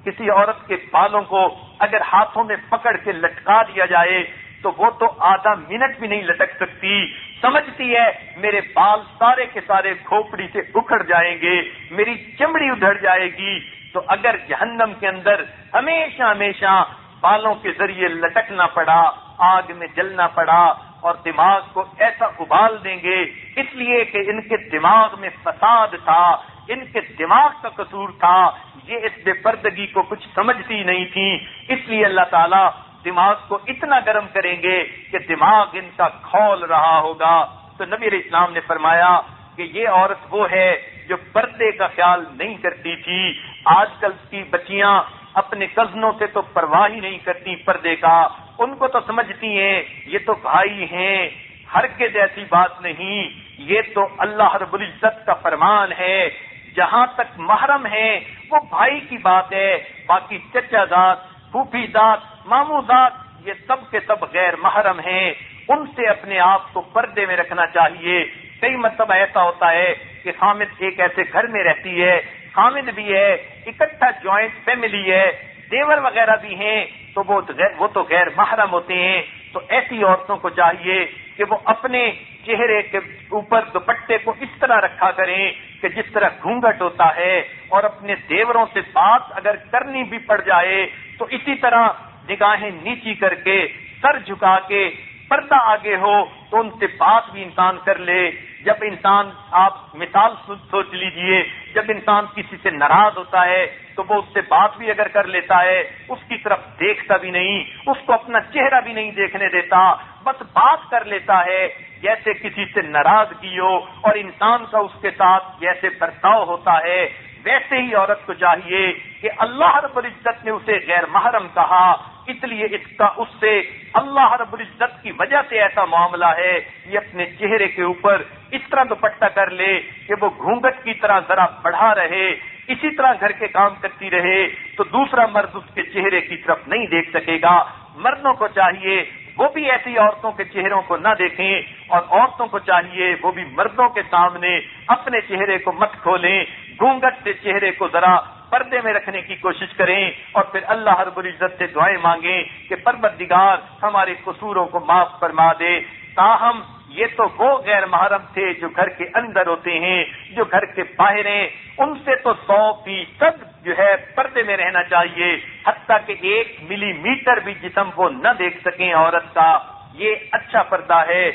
کسی عورت کے بالوں کو اگر ہاتھوں میں پکڑ کے لٹکا دیا جائے تو وہ تو آدھا منٹ بھی نہیں لٹک سکتی۔ سمجھتی ہے، میرے بال سارے کے سارے کھوپڑی سے اکھڑ جائیں گے، میری چمڑی ادھر جائے گی۔ تو اگر جہنم کے اندر ہمیشہ ہمیشہ بالوں کے ذریعے لٹکنا پڑا، آگ میں جلنا پڑا اور دماغ کو ایسا ابال دیں گے، اس لیے کہ ان کے دماغ میں فساد تھا، ان کے دماغ کا قصور تھا، یہ اس بے پردگی کو کچھ سمجھتی نہیں تھی۔ اس لیے اللہ تعالیٰ دماغ کو اتنا گرم کریں گے کہ دماغ ان کا کھول رہا ہوگا۔ تو نبی علیہ السلام نے فرمایا کہ یہ عورت وہ ہے جو پردے کا خیال نہیں کرتی تھی، آج کل کی بچیاں اپنے کزنوں سے تو پرواہ ہی نہیں کرتی پردے کا۔ ان کو تو سمجھتی ہیں، یہ تو بھائی ہیں۔ ہر کے جیسی بات نہیں۔ یہ تو اللہ رب العزت کا فرمان ہے۔ جہاں تک محرم ہے، وہ بھائی کی بات ہے۔ باقی چچا ذات، پھوپھی ذات، مامو ذات، یہ سب کے سب غیر محرم ہیں۔ ان سے اپنے آپ کو پردے میں رکھنا چاہیے۔ کئی مطلب ایسا ہوتا ہے کہ حامد ایک ایسے گھر میں رہتی ہے حامد بھی ہے، اکٹھا جوائنٹ فیملی ہے، دیور وغیرہ بھی ہیں، تو وہ وہ تو غیر محرم ہوتے ہیں۔ تو ایسی عورتوں کو چاہیے کہ وہ اپنے چہرے کے اوپر دوپٹے کو اس طرح رکھا کریں کہ جس طرح گھونگٹ ہوتا ہے اور اپنے دیوروں سے بات اگر کرنی بھی پڑ جائے تو اسی طرح نگاہیں نیچی کر کے سر جھکا کے پردہ آگے ہو تو ان سے بات بھی انسان کر لے۔ جب انسان آپ مثال سوچ لیجیے، جب انسان کسی سے ناراض ہوتا ہے تو وہ اس سے بات بھی اگر کر لیتا ہے، اس کی طرف دیکھتا بھی نہیں، اس کو اپنا چہرہ بھی نہیں دیکھنے دیتا، بس بات کر لیتا ہے۔ جیسے کسی سے ناراضگی ہو اور انسان کا اس کے ساتھ جیسے برتاؤ ہوتا ہے، ویسے ہی عورت کو چاہیے کہ اللہ رب العزت نے اسے غیر محرم کہا۔ اس لیے اس کا اس سے اللہ رب العزت کی وجہ سے ایسا معاملہ ہے یہ اپنے چہرے کے اوپر اس طرح دوپٹہ کر لے کہ وہ گھونگٹ کی طرح ذرا بڑھا رہے، اسی طرح گھر کے کام کرتی رہے تو دوسرا مرد اس کے چہرے کی طرف نہیں دیکھ سکے گا۔ مردوں کو چاہیے وہ بھی ایسی عورتوں کے چہروں کو نہ دیکھیں اور عورتوں کو چاہیے وہ بھی مردوں کے سامنے اپنے چہرے کو مت کھولیں گونگٹ سے چہرے کو ذرا پردے میں رکھنے کی کوشش کریں اور پھر اللہ رب العزت سے دعائیں مانگیں کہ پروردگار ہمارے قصوروں کو معاف فرما دے۔ تاہم، یہ تو وہ غیر محرم تھے جو گھر کے اندر ہوتے ہیں، جو گھر کے باہر ہیں۔ ان سے تو سو فیصد جو ہے پردے میں رہنا چاہیے، حتیٰ کہ ایک ملی میٹر بھی جسم کو نہ دیکھ سکیں۔ عورت کا یہ اچھا پردہ ہے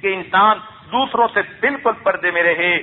کہ انسان دوسروں سے بالکل پردے میں رہے،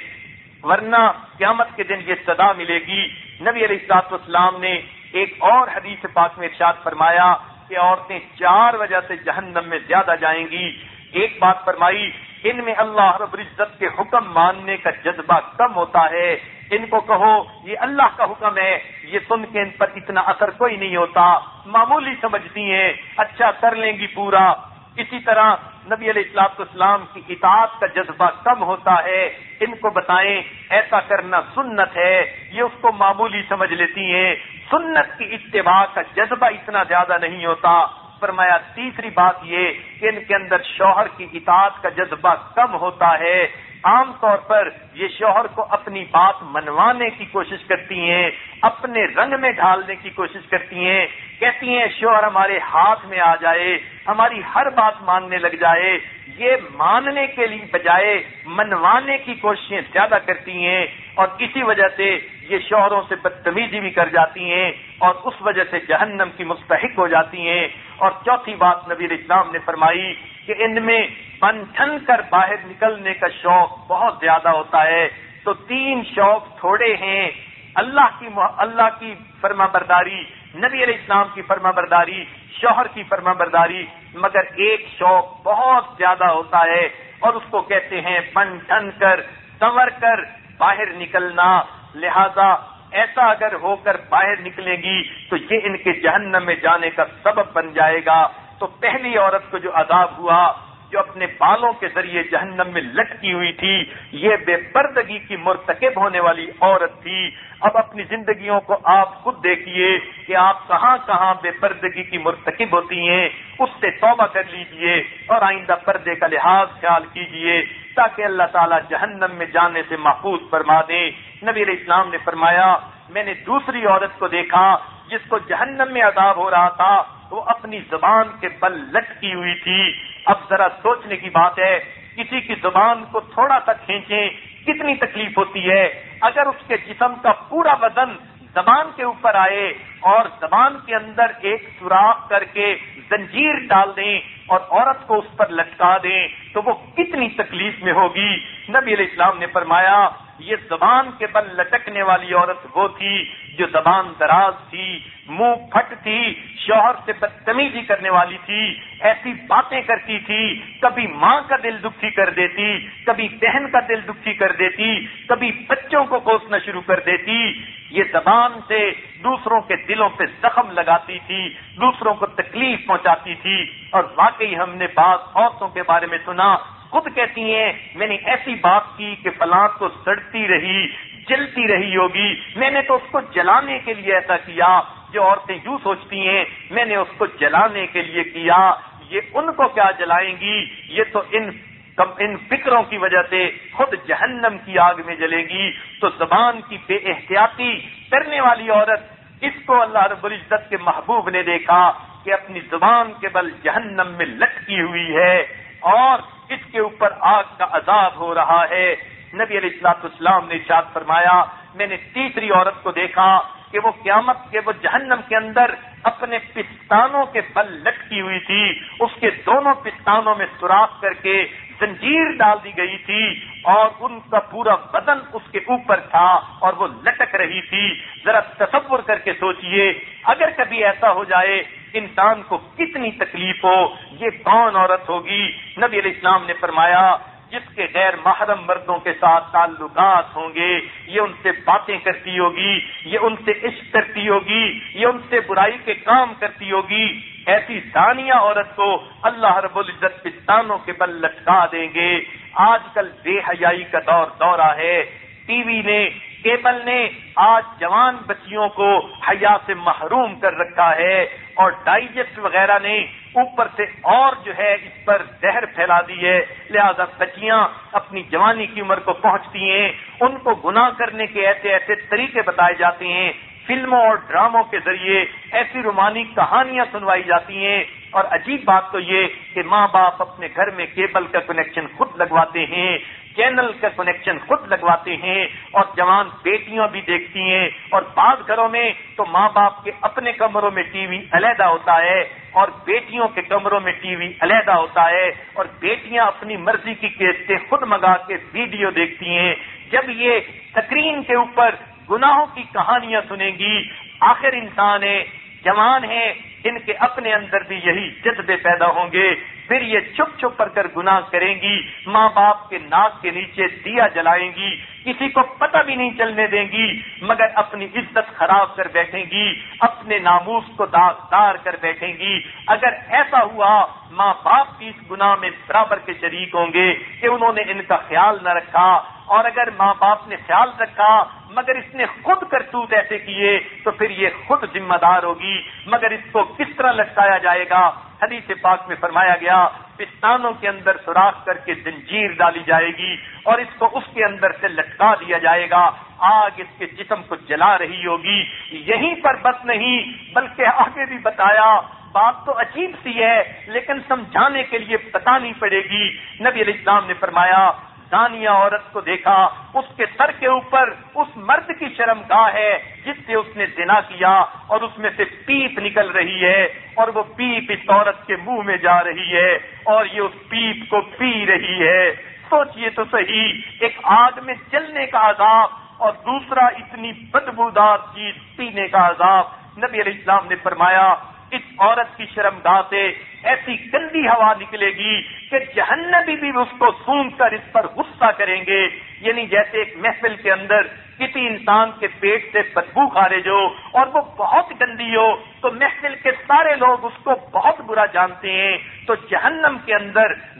ورنہ قیامت کے دن یہ صدا ملے گی۔ نبی علیہ السلاط اسلام نے ایک اور حدیث پاک میں ارشاد فرمایا کہ عورتیں چار وجہ سے جہنم میں زیادہ جائیں گی۔ ایک بات فرمائی، ان میں اللہ رب العزت کے حکم ماننے کا جذبہ کم ہوتا ہے۔ ان کو کہو، یہ اللہ کا حکم ہے، یہ سن کے ان پر اتنا اثر کوئی نہیں ہوتا۔ معمولی سمجھتی ہیں اچھا کر لیں گی پورا۔ اسی طرح نبی علیہ السلاط اسلام کی اطاعت کا جذبہ کم ہوتا ہے، ان کو بتائیں، ایسا کرنا سنت ہے، یہ اس کو معمولی سمجھ لیتی ہیں۔ سنت کی اتباع کا جذبہ اتنا زیادہ نہیں ہوتا۔ فرمایا، تیسری بات یہ کہ ان کے اندر شوہر کی اطاعت کا جذبہ کم ہوتا ہے۔ عام طور پر یہ شوہر کو اپنی بات منوانے کی کوشش کرتی ہیں، اپنے رنگ میں ڈھالنے کی کوشش کرتی ہیں۔ کہتی ہیں، شوہر ہمارے ہاتھ میں آ جائے، ہماری ہر بات ماننے لگ جائے۔ یہ ماننے کے لیے بجائے منوانے کی کوششیں زیادہ کرتی ہیں اور اسی وجہ سے یہ شوہروں سے بدتمیزی بھی کر جاتی ہیں اور اس وجہ سے جہنم کی مستحق ہو جاتی ہیں۔ اور چوتھی بات نبی اسلام نے فرمائی کہ ان میں بن ٹھن کر باہر نکلنے کا شوق بہت زیادہ ہوتا ہے۔ تو تین شوق تھوڑے ہیں۔ اللہ کی اللہ کی فرما برداری، نبی علیہ السلام کی فرما برداری، شوہر کی فرما برداری، مگر ایک شوق بہت زیادہ ہوتا ہے۔ اور اس کو کہتے ہیں بن ٹھن کر، سنور کر، باہر نکلنا۔ لہذا ایسا اگر ہو کر باہر نکلے گی تو یہ ان کے جہنم میں جانے کا سبب بن جائے گا۔ تو پہلی عورت کو جو عذاب ہوا، جو اپنے بالوں کے ذریعے جہنم میں لٹکی ہوئی تھی، یہ بے پردگی کی مرتکب ہونے والی عورت تھی۔ اب اپنی زندگیوں کو آپ خود دیکھیے کہ آپ کہاں کہاں بے پردگی کی مرتکب ہوتی ہیں۔ اس سے توبہ کر لیجیے اور آئندہ پردے کا لحاظ خیال کیجیے تاکہ اللہ تعالی جہنم میں جانے سے محفوظ فرما دے۔ نبی علیہ السلام نے فرمایا، میں نے دوسری عورت کو دیکھا جس کو جہنم میں عذاب ہو رہا تھا۔ وہ اپنی زبان کے بل لٹکی ہوئی تھی۔ اب ذرا سوچنے کی بات ہے، کسی کی زبان کو تھوڑا سا کھینچیں کتنی تکلیف ہوتی ہے؟ اگر اس کے جسم کا پورا وزن زبان کے اوپر آئے اور زبان کے اندر ایک سوراخ کر کے زنجیر ڈال دیں اور عورت کو اس پر لٹکا دیں، تو وہ کتنی تکلیف میں ہوگی؟ نبی علیہ السلام نے فرمایا یہ زبان کے بل لٹکنے والی عورت وہ تھی جو زبان دراز تھی، منہ پھٹ تھی، شوہر سے بدتمیزی کرنے والی تھی، ایسی باتیں کرتی تھی، کبھی ماں کا دل دکھی کر دیتی، کبھی بہن کا دل دکھی کر دیتی، کبھی بچوں کو کوسنا شروع کر دیتی۔ یہ زبان سے دوسروں کے دلوں پہ زخم لگاتی تھی، دوسروں کو تکلیف پہنچاتی تھی۔ اور واقعی ہم نے بعض عورتوں کے بارے میں سنا خود کہتی ہیں، میں نے ایسی بات کی کہ فلاں کو سڑتی رہی، جلتی رہی ہوگی۔ میں نے تو اس کو جلانے کے لیے ایسا کیا۔ جو عورتیں یوں سوچتی ہیں، میں نے اس کو جلانے کے لیے کیا۔ یہ ان کو کیا جلائیں گی؟ یہ تو ان ان فکروں کی وجہ سے خود جہنم کی آگ میں جلے گی۔ تو زبان کی بے احتیاطی کرنے والی عورت، اس کو اللہ رب العزت کے محبوب نے دیکھا کہ اپنی زبان کے بل جہنم میں لٹکی ہوئی ہے اور اس کے اوپر آگ کا عذاب ہو رہا ہے۔ نبی علیہ السلاط اسلام نے ارشاد فرمایا، میں نے تیسری عورت کو دیکھا کہ وہ قیامت کے، وہ جہنم کے اندر اپنے پستانوں کے بل لٹکی ہوئی تھی۔ اس کے دونوں پستانوں میں سوراخ کر کے زنجیر ڈال دی گئی تھی اور ان کا پورا بدن اس کے اوپر تھا اور وہ لٹک رہی تھی۔ ذرا تصور کر کے سوچئے، اگر کبھی ایسا ہو جائے انسان کو کتنی تکلیف ہو، یہ کون عورت ہوگی؟ نبی علیہ السلام نے فرمایا، جس کے غیر محرم مردوں کے ساتھ تعلقات ہوں گے، یہ ان سے باتیں کرتی ہوگی، یہ ان سے عشق کرتی ہوگی، یہ ان سے برائی کے کام کرتی ہوگی۔ ایسی دانیہ عورت کو اللہ رب العزت پستانوں کے بل لٹکا دیں گے۔ آج کل بے حیائی کا دور دورہ ہے۔ ٹی وی نے کیبل نے آج جوان بچیوں کو حیا سے محروم کر رکھا ہے اور ڈائجسٹ وغیرہ نے اوپر سے اور جو ہے اس پر زہر پھیلا دی ہے۔ لہذا بچیاں اپنی جوانی کی عمر کو پہنچتی ہیں۔ ان کو گناہ کرنے کے ایسے ایسے طریقے بتائے جاتے ہیں۔ فلموں اور ڈراموں کے ذریعے ایسی رومانی کہانیاں سنوائی جاتی ہیں۔ اور عجیب بات تو یہ کہ ماں باپ اپنے گھر میں کیبل کا کنیکشن خود لگواتے ہیں۔ چینل کا کنیکشن خود لگواتے ہیں اور جوان بیٹیاں بھی دیکھتی ہیں اور بعض گھروں میں تو ماں باپ کے اپنے کمروں میں ٹی وی علیحدہ ہوتا ہے اور بیٹیوں کے کمروں میں ٹی وی علیحدہ ہوتا ہے اور بیٹیاں اپنی مرضی کی کیسٹیں خود منگا کے ویڈیو دیکھتی ہیں۔ جب یہ سکرین کے اوپر گناہوں کی کہانیاں سنیں گی، آخر انسان ہے، جوان ہیں ان کے اپنے اندر بھی یہی جذبے پیدا ہوں گے۔ پھر یہ چپ چھپ پر کر گناہ کریں گی، ماں باپ کے ناک کے نیچے دیا جلائیں گی، کسی کو پتہ بھی نہیں چلنے دیں گی، مگر اپنی عزت خراب کر بیٹھیں گی، اپنے ناموس کو داغدار کر بیٹھیں گی۔ اگر ایسا ہوا، ماں باپ کی اس گناہ میں برابر کے شریک ہوں گے کہ انہوں نے ان کا خیال نہ رکھا۔ اور اگر ماں باپ نے خیال رکھا، مگر اس نے خود کرتوت ایسے کیے، تو پھر یہ خود ذمہ دار ہوگی۔ مگر اس کو کس طرح لٹکایا جائے گا؟ حدیث پاک میں فرمایا گیا، پستانوں کے اندر سوراخ کر کے زنجیر ڈالی جائے گی اور اس کو اس کے اندر سے لٹکا دیا جائے گا۔ آگ اس کے جسم کو جلا رہی ہوگی۔ یہیں پر بس نہیں، بلکہ آگے بھی بتایا، بات تو عجیب سی ہے، لیکن سمجھانے کے لیے بتانی پڑے گی۔ نبی علیہ السلام نے فرمایا دانیہ عورت کو دیکھا، اس کے سر کے اوپر اس مرد کی شرم گاہ ہے، جس سے اس نے زنا کیا اور اس میں سے پیپ نکل رہی ہے اور وہ پیپ اس عورت کے منہ میں جا رہی ہے اور یہ اس پیپ کو پی رہی ہے۔ سوچئے تو صحیح، ایک آگ میں جلنے کا عذاب اور دوسرا اتنی بدبودار چیز پینے کا عذاب۔ نبی علیہ السلام نے فرمایا اس عورت کی شرم گاہ سے ایسی گندی ہوا نکلے گی کہ جہنبی بھی اس کو سون کر اس پر غصہ کریں گے۔ یعنی جیسے ایک محفل کے اندر کسی انسان کے پیٹ سے بدبو خارج ہو اور وہ بہت گندی ہو، تو محفل کے سارے لوگ اس کو بہت برا جانتے ہیں۔ تو جہنم کے اندر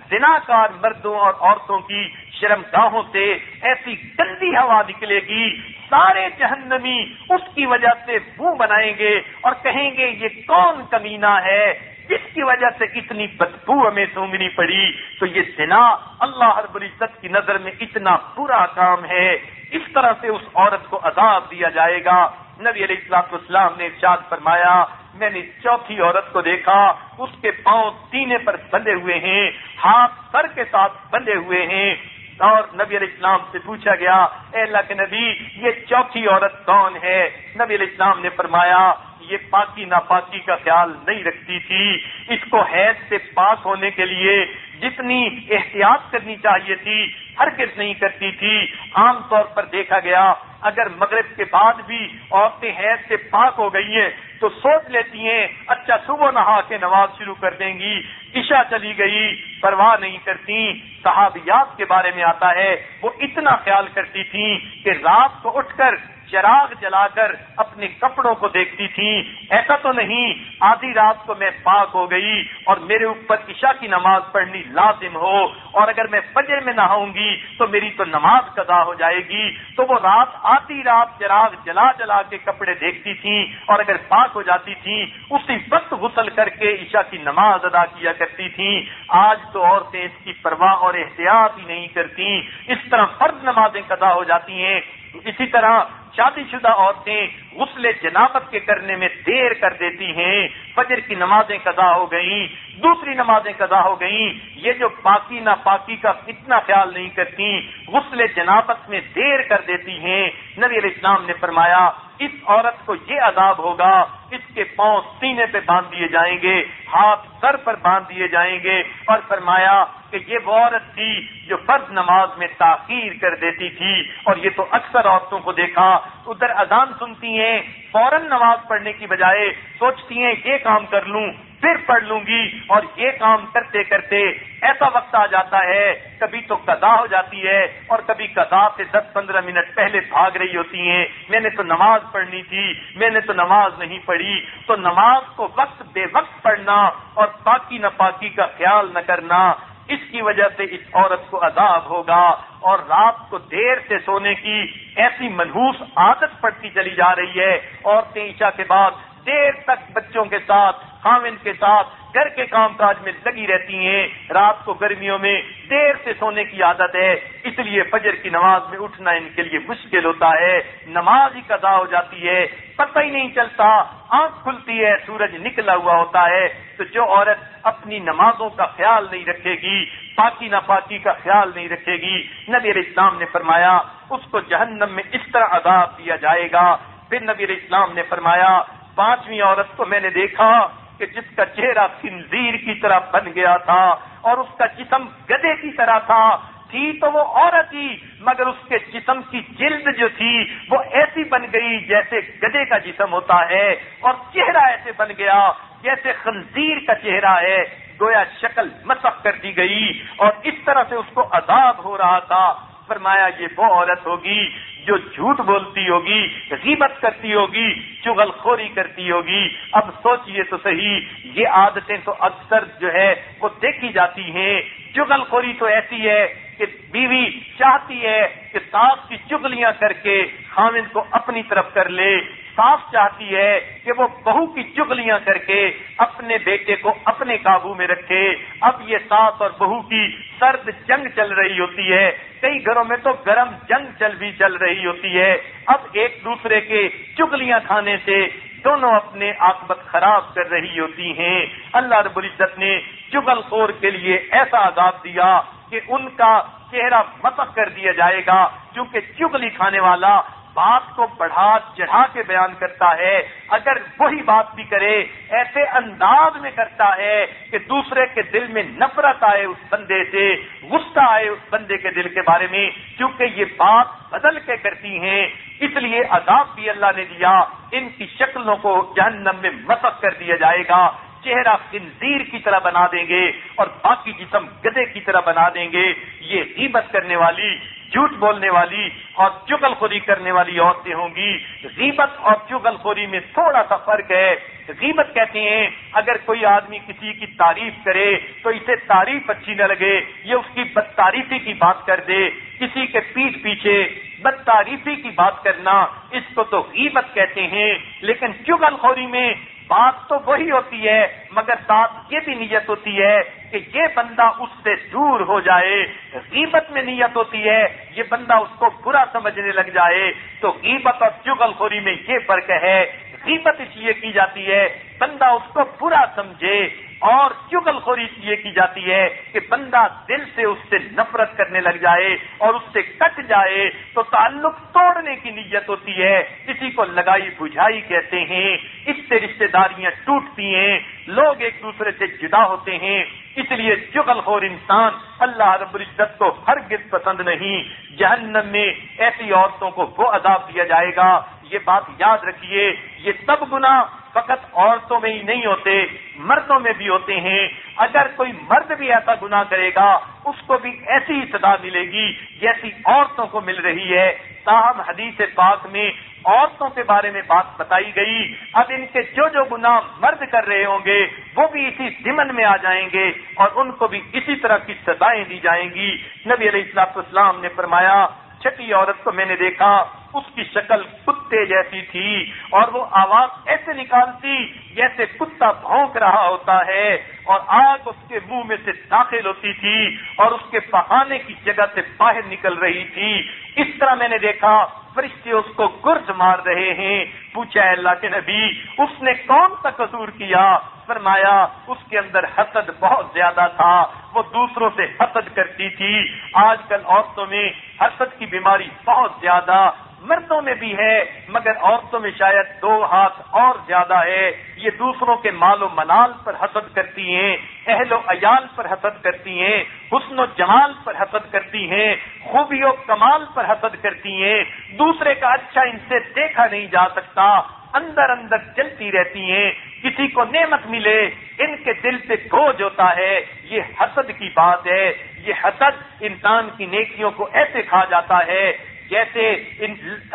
کار مردوں اور عورتوں کی شرم گاہوں سے ایسی گندی ہوا نکلے گی، سارے جہنمی اس کی وجہ سے منہ بنائیں گے اور کہیں گے، یہ کون کمینہ ہے؟ جس کی وجہ سے اتنی بدبو ہمیں سونگنی پڑی؟ تو یہ سنا اللہ ہر العزت کی نظر میں اتنا برا کام ہے۔ اس طرح سے اس عورت کو عذاب دیا جائے گا۔ نبی علیہ السلام اسلام نے ارشاد فرمایا، میں نے چوتھی عورت کو دیکھا، اس کے پاؤں سینے پر بندے ہوئے ہیں، ہاتھ سر کے ساتھ بندے ہوئے ہیں۔ اور نبی علیہ السلام سے پوچھا گیا، اے اللہ کے نبی، یہ چوتھی عورت کون ہے؟ نبی علیہ السلام نے فرمایا، یہ پاکی ناپاکی کا خیال نہیں رکھتی تھی۔ اس کو حید سے پاک ہونے کے لیے جتنی احتیاط کرنی چاہیے تھی حرکت نہیں کرتی تھی۔ عام طور پر دیکھا گیا اگر مغرب کے بعد بھی عورتیں حید سے پاک ہو گئی ہیں، تو سوچ لیتی ہیں اچھا صبح نہا کے نماز شروع کر دیں گی عشا چلی گئی، پرواہ نہیں کرتی۔ صحابیات کے بارے میں آتا ہے، وہ اتنا خیال کرتی تھی کہ رات کو اٹھ کر چراغ جلا کر اپنے کپڑوں کو دیکھتی تھی۔ ایسا تو نہیں، آدھی رات کو میں پاک ہو گئی اور میرے اوپر عشاء کی نماز پڑھنی لازم ہو۔ اور اگر میں فجر میں نہاؤں گی تو میری تو نماز قضا ہو جائے گی۔ تو وہ رات آدھی رات چراغ جلا جلا کے کپڑے دیکھتی تھی اور اگر پاک ہو جاتی تھی، اسی وقت غسل کر کے عشاء کی نماز ادا کیا کرتی تھی۔ آج تو عورتیں اس کی پرواہ اور احتیاط ہی نہیں کرتی۔ اس طرح فرض نمازیں قضا ہو جاتی ہیں۔ اسی طرح شادی شدہ عورتیں غسل جنابت کے کرنے میں دیر کر دیتی ہیں۔ فجر کی نمازیں قضا ہو گئیں، دوسری نمازیں قضا ہو گئیں۔ یہ جو پاکی نہ پاکی کا اتنا خیال نہیں کرتی، غسل جنابت میں دیر کر دیتی ہیں۔ نبی علیہ السلام نے فرمایا، اس عورت کو یہ عذاب ہوگا، اس کے پاؤں سینے پہ باندھ دیے جائیں گے، ہاتھ سر پر باندھ دیے جائیں گے۔ اور فرمایا کہ یہ وہ عورت تھی جو فرض نماز میں تاخیر کر دیتی تھی۔ اور یہ تو اکثر عورتوں کو دیکھا ادھر اذان سنتی ہیں، فوراً نماز پڑھنے کی بجائے سوچتی ہیں، یہ کام کر لوں، پھر پڑھ لوں گی، اور یہ کام کرتے کرتے ایسا وقت آ جاتا ہے، کبھی تو قضا ہو جاتی ہے، اور کبھی قضا سے دس پندرہ منٹ پہلے بھاگ رہی ہوتی ہیں۔ میں نے تو نماز پڑھنی تھی، میں نے تو نماز نہیں پڑھی۔ تو نماز کو وقت بے وقت پڑھنا اور پاکی نہ پاکی کا خیال نہ کرنا اس کی وجہ سے اس عورت کو عذاب ہوگا اور رات کو دیر سے سونے کی ایسی منحوس عادت پڑتی چلی جا رہی ہے، عورتیں عشاء کے بعد دیر تک بچوں کے ساتھ خامن کے ساتھ گھر کے کام کاج میں لگی رہتی ہیں۔ رات کو گرمیوں میں دیر سے سونے کی عادت ہے، اس لیے فجر کی نماز میں اٹھنا ان کے لیے مشکل ہوتا ہے۔ نماز ہی قضا ہو جاتی ہے، پتہ ہی نہیں چلتا۔ آنکھ کھلتی ہے، سورج نکلا ہوا ہوتا ہے۔ تو جو عورت اپنی نمازوں کا خیال نہیں رکھے گی، پاکی نہ پاکی کا خیال نہیں رکھے گی۔ نبی علیہ السلام نے فرمایا، اس کو جہنم میں اس طرح عذاب دیا جائے گا۔ پھر نبی علیہ السلام نے فرمایا پانچویں عورت کو میں نے دیکھا کہ جس کا چہرہ خنزیر کی طرح بن گیا تھا اور اس کا جسم گدے کی طرح تھا۔ تھی تو وہ عورت ہی، مگر اس کے جسم کی جلد جو تھی وہ ایسی بن گئی جیسے گدے کا جسم ہوتا ہے اور چہرہ ایسے بن گیا جیسے خنزیر کا چہرہ ہے۔ گویا شکل مسق کر دی گئی اور اس طرح سے اس کو عذاب ہو رہا تھا۔ فرمایا، یہ وہ عورت ہوگی جو جھوٹ بولتی ہوگی، غیبت کرتی ہوگی، چغل خوری کرتی ہوگی۔ اب سوچئے تو صحیح، یہ عادتیں تو اکثر جو ہے وہ دیکھی جاتی ہیں۔ چغل خوری تو ایسی ہے کہ بیوی چاہتی ہے کہ سانس کی چگلیاں کر کے خامد کو اپنی طرف کر لے۔ صاف چاہتی ہے کہ وہ بہو کی چگلیاں کر کے اپنے بیٹے کو اپنے قابو میں رکھے۔ اب یہ ساس اور بہو کی سرد جنگ چل رہی ہوتی ہے۔ کئی گھروں میں تو گرم جنگ چل بھی چل رہی ہوتی ہے۔ اب ایک دوسرے کے چگلیاں کھانے سے دونوں اپنے آکبت خراب کر رہی ہوتی ہیں۔ اللہ رب العزت نے چگل خور کے لیے ایسا عذاب دیا کہ ان کا چہرہ مسق کر دیا جائے گا۔ کیونکہ چگلی کھانے والا بات کو بڑھا چڑھا کے بیان کرتا ہے، اگر وہی بات بھی کرے، ایسے انداز میں کرتا ہے کہ دوسرے کے دل میں نفرت آئے اس بندے سے، غصہ آئے اس بندے کے دل کے بارے میں، کیونکہ یہ بات بدل کے کرتی ہیں۔ اس لیے عذاب بھی اللہ نے دیا، ان کی شکلوں کو جہنم میں مسق کر دیا جائے گا۔ چہرہ خنزیر کی طرح بنا دیں گے اور باقی جسم گدے کی طرح بنا دیں گے۔ یہ غیبت کرنے والی جھوٹ بولنے والی اور چگل خوری کرنے والی عورتیں ہوں گی۔ غیبت اور چگل خوری میں تھوڑا سا فرق ہے۔ غیبت کہتے ہیں، اگر کوئی آدمی کسی کی تعریف کرے تو اسے تعریف اچھی نہ لگے، یہ اس کی بد تعریفی کی بات کر دے۔ کسی کے پیٹ پیچھے بد تعریفی کی بات کرنا، اس کو تو غیبت کہتے ہیں، لیکن چگل خوری میں؟ بات تو وہی ہوتی ہے، مگر ساتھ یہ بھی نیت ہوتی ہے کہ یہ بندہ اس سے دور ہو جائے، غیبت میں نیت ہوتی ہے، یہ بندہ اس کو برا سمجھنے لگ جائے۔ تو غیبت اور چگل خوری میں یہ فرق ہے؟ غیبت اس لیے کی جاتی ہے، بندہ اس کو برا سمجھے اور چگل خوری اس لیے کی جاتی ہے کہ بندہ دل سے اس سے نفرت کرنے لگ جائے اور اس سے کٹ جائے تو تعلق توڑنے کی نیت ہوتی ہے۔ کسی کو لگائی بجھائی کہتے ہیں، اس سے رشتے داریاں ٹوٹتی ہیں، لوگ ایک دوسرے سے جدا ہوتے ہیں۔ اس لیے چگل خور انسان اللہ رب العزت کو ہر پسند نہیں۔ جہنم میں ایسی عورتوں کو وہ عذاب دیا جائے گا۔ یہ بات یاد رکھیے، یہ سب گنا فقط عورتوں میں ہی نہیں ہوتے، مردوں میں بھی ہوتے ہیں۔ اگر کوئی مرد بھی ایسا گنا کرے گا، اس کو بھی ایسی ہی سزا ملے گی جیسی عورتوں کو مل رہی ہے۔ تاہم حدیث پاک میں عورتوں کے بارے میں بات بتائی گئی۔ اب ان کے جو جو گناہ مرد کر رہے ہوں گے، وہ بھی اسی ضمن میں آ جائیں گے اور ان کو بھی اسی طرح کی سزائیں دی جائیں گی۔ نبی علیہ السلاط اسلام نے فرمایا، چھٹی عورت کو میں نے دیکھا اس کی شکل کتے جیسی تھی اور وہ آواز ایسے نکالتی جیسے کتا بھونک رہا ہوتا ہے اور آگ اس کے منہ میں سے داخل ہوتی تھی اور اس کے پہانے کی جگہ سے باہر نکل رہی تھی۔ اس طرح میں نے دیکھا فرشتے اس کو گرد مار رہے ہیں۔ پوچھا اللہ کے نبی، اس نے کون سا قصور کیا؟ فرمایا، اس کے اندر حسد بہت زیادہ تھا۔ وہ دوسروں سے حسد کرتی تھی۔ آج کل عورتوں میں حسد کی بیماری بہت زیادہ مردوں میں بھی ہے، مگر عورتوں میں شاید دو ہاتھ اور زیادہ ہے۔ یہ دوسروں کے مال و منال پر حسد کرتی ہیں، اہل و عیال پر حسد کرتی ہیں، حسن و جمال پر حسد کرتی ہیں، خوبی و کمال پر حسد کرتی ہیں۔ دوسرے کا اچھا ان سے دیکھا نہیں جا سکتا، اندر اندر چلتی رہتی ہیں۔ کسی کو نعمت ملے، ان کے دل سے گوج ہوتا ہے۔ یہ حسد کی بات ہے، یہ حسد انسان کی نیکیوں کو ایسے کھا جاتا ہے۔ جیسے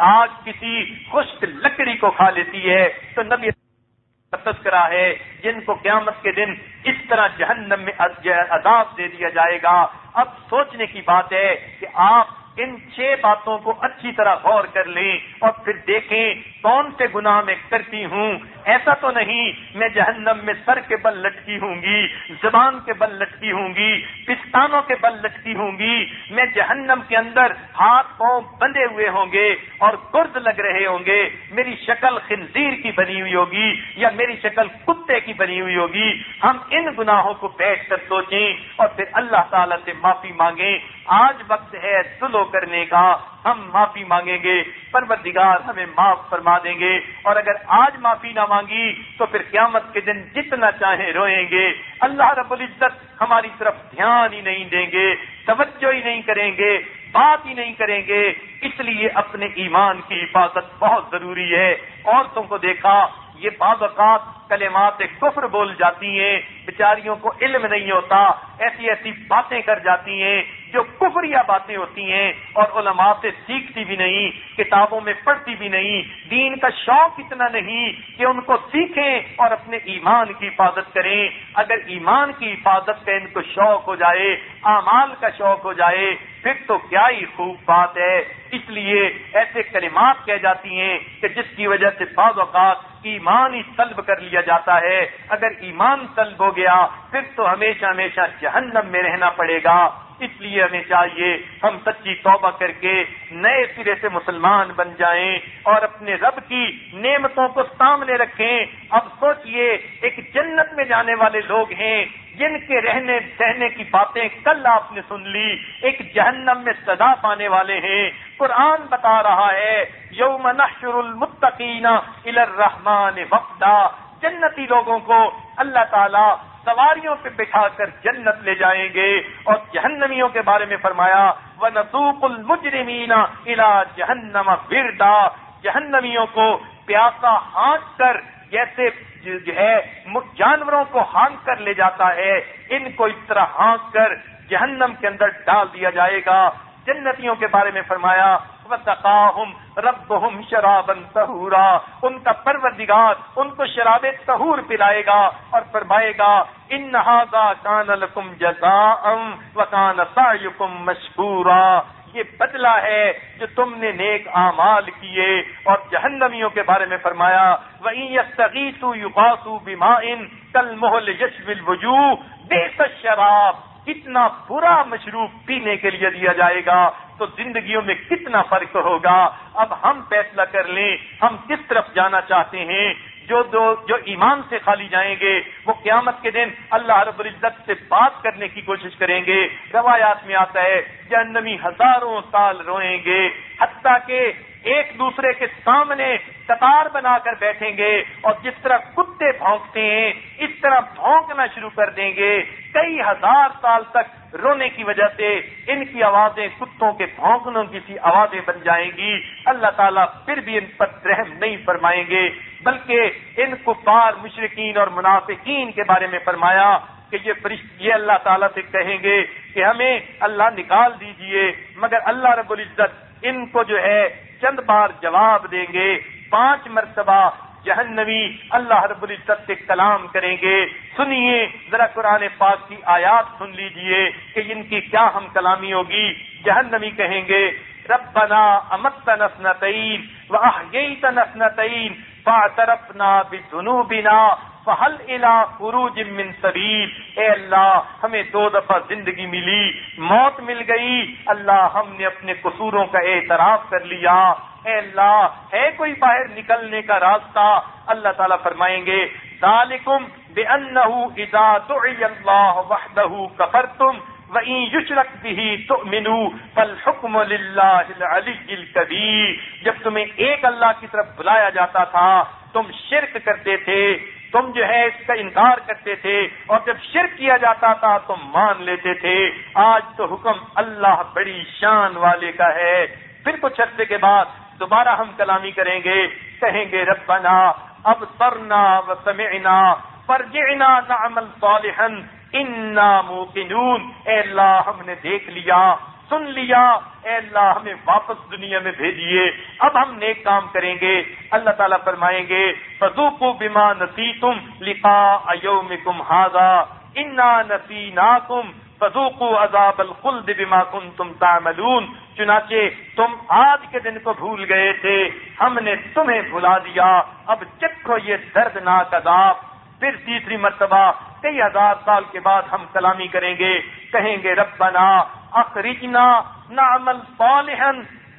آگ کسی خشک لکڑی کو کھا لیتی ہے، تو نبی تذکرہ ہے، جن کو قیامت کے دن اس طرح جہنم میں عذاب دے دیا جائے گا۔ اب سوچنے کی بات ہے کہ آپ ان چھ باتوں کو اچھی طرح غور کر لیں اور پھر دیکھیں کون سے گناہ میں کرتی ہوں۔ ایسا تو نہیں، میں جہنم میں سر کے بل لٹکی ہوں گی، زبان کے بل لٹکی ہوں گی، پستانوں کے بل لٹکی ہوں گی۔ میں جہنم کے اندر ہاتھ پاؤں بندے ہوئے ہوں گے اور گرد لگ رہے ہوں گے۔ میری شکل خنزیر کی بنی ہوئی ہوگی یا میری شکل کتے کی بنی ہوئی ہوگی۔ ہم ان گناہوں کو بیٹھ کر سوچیں اور پھر اللہ تعالی سے معافی مانگیں۔ آج وقت ہے سلو کرنے کا ہم معافی مانگیں گے۔ پروردگار ہمیں معاف فرما دیں گے۔ اور اگر آج معافی نہ مانگی تو پھر قیامت کے دن جتنا چاہیں روئیں گے۔ اللہ رب العزت ہماری طرف دھیان ہی نہیں دیں گے، توجہ ہی نہیں کریں گے، بات ہی نہیں کریں گے۔ اس لیے اپنے ایمان کی حفاظت بہت ضروری ہے۔ عورتوں کو دیکھا یہ بعض اوقات کلمات کفر بول جاتی ہیں، بیچاریوں کو علم نہیں ہوتا، ایسی ایسی باتیں کر جاتی ہیں جو کفریہ باتیں ہوتی ہیں اور علماء سے سیکھتی بھی نہیں، کتابوں میں پڑھتی بھی نہیں، دین کا شوق اتنا نہیں کہ ان کو سیکھیں اور اپنے ایمان کی حفاظت کریں۔ اگر ایمان کی حفاظت کا ان کو شوق ہو جائے، اعمال کا شوق ہو جائے، پھر تو کیا ہی خوب بات ہے۔ اس لیے ایسے کلمات کہہ جاتی ہیں کہ جس کی وجہ سے بعض اوقات ایمان ہی طلب کر لیا جاتا ہے۔ اگر ایمان طلب ہو گیا، پھر تو ہمیشہ ہمیشہ جہنم میں رہنا پڑے گا۔ اس لیے ہمیں چاہیے ہم سچی توبہ کر کے نئے سرے سے مسلمان بن جائیں اور اپنے رب کی نعمتوں کو سامنے رکھیں۔ اب سوچئے، ایک جنت میں جانے والے لوگ ہیں، جن کے رہنے، سہنے کی باتیں کل آپ نے سن لی، ایک جہنم میں سزا پانے والے ہیں۔ قرآن بتا رہا ہے، یوم نحشر المتقین الى الرحمن وفدا جنتی لوگوں کو اللہ تعالی سواریوں پہ بٹھا کر جنت لے جائیں گے اور جہنمیوں کے بارے میں فرمایا وہ نسوق المجرمین الا جہنم بردا جہنمیوں کو پیاسا ہانک کر، جیسے جو ہے، جانوروں کو ہانک کر لے جاتا ہے، ان کو اس طرح ہانک کر جہنم کے اندر ڈال دیا جائے گا۔ جنتیوں کے بارے میں فرمایا رب ہم شرابن تہورا ان کا پروردگار ان کو شراب تہور پلائے گا اور فرمائے گا، ان کان الکم جزا ام و مشکورا۔ یہ بدلہ ہے جو تم نے نیک اعمال کیے اور جہنمیوں کے بارے میں فرمایا وہ یقاسو بیما کل محل یشول وجوہ بے شراب کتنا برا مشروب پینے کے لیے دیا جائے گا تو زندگیوں میں کتنا فرق ہوگا؟ اب ہم فیصلہ کر لیں، ہم کس طرف جانا چاہتے ہیں؟ جو دو، جو ایمان سے خالی جائیں گے، وہ قیامت کے دن اللہ رب العزت سے بات کرنے کی کوشش کریں گے۔ روایات میں آتا ہے، جہنمی ہزاروں سال روئیں گے، حتیٰ کہ ایک دوسرے کے سامنے قطار بنا کر بیٹھیں گے اور جس طرح کتے بھونکتے ہیں، اس طرح بھونکنا شروع کر دیں گے۔ کئی ہزار سال تک رونے کی وجہ سے ان کی آوازیں کتوں کے بھونکنے کی سی آوازیں بن جائیں گی۔ اللہ تعالیٰ پھر بھی ان پر رحم نہیں فرمائیں گے۔ بلکہ ان کفار مشرقین اور منافقین کے بارے میں فرمایا کہ یہ فرشت، یہ اللہ تعالیٰ سے کہیں گے کہ ہمیں اللہ نکال دیجیے، مگر اللہ رب العزت ان کو جو ہے چند بار جواب دیں گے، پانچ مرتبہ جہنوی اللہ رب العزت سے کلام کریں گے۔ سنیے، ذرا قرآن پاک کی آیات سن لیجیے کہ ان کی کیا ہم کلامی ہوگی۔ جہنوی کہیں گے، ربنا امت نسنتین واحییت نسنتین فاعترفنا بذنوبنا فہل الا عروج من سبیل اے اللہ، ہمیں دو دفعہ زندگی ملی، موت مل گئی۔ اللہ، ہم نے اپنے قصوروں کا اعتراف کر لیا۔ اے اللہ، ہے کوئی باہر نکلنے کا راستہ؟ اللہ تعالیٰ فرمائیں گے ذالکم بأنه اذا دعی اللہ وحدہ کفرتم وَإِن يُشْرَكْ بِهِ تُؤْمِنُوا فَالْحُكْمُ لِلَّهِ الْعَلِيِّ الْكَبِيرِ۔ جب تمہیں ایک اللہ کی طرف بلایا جاتا تھا، تم شرک کرتے تھے۔ تم جو ہے اس کا انکار کرتے تھے اور جب شرک کیا جاتا تھا تم مان لیتے تھے۔ آج تو حکم اللہ بڑی شان والے کا ہے۔ پھر کچھ عرصے کے بعد دوبارہ ہم کلامی کریں گے۔ کہیں گے، ربنا اب سرنا و سمعنا فرجعنا نعمل صالحا، انا موقنون۔ اے اللہ، ہم نے دیکھ لیا۔ سن لیا، اے اللہ، ہمیں واپس دنیا میں بھیجیے۔ اب ہم نیک کام کریں گے۔ اللہ تعالیٰ فرمائیں گے فضو کو بیما نسی تم لکھا ہاضا انا نسی نا کم فضوقوا عذاب الخلد بما کنتم تعملون۔ چنانچہ تم آج کے دن کو بھول گئے تھے۔ ہم نے تمہیں بھلا دیا۔ اب چکھو یہ دردناک عذاب۔ پھر تیسری مرتبہ، کئی ہزار سال کے بعد ہم کلامی کریں گے۔ کہیں گے، ربنا اخرجنا نعمل صالحا.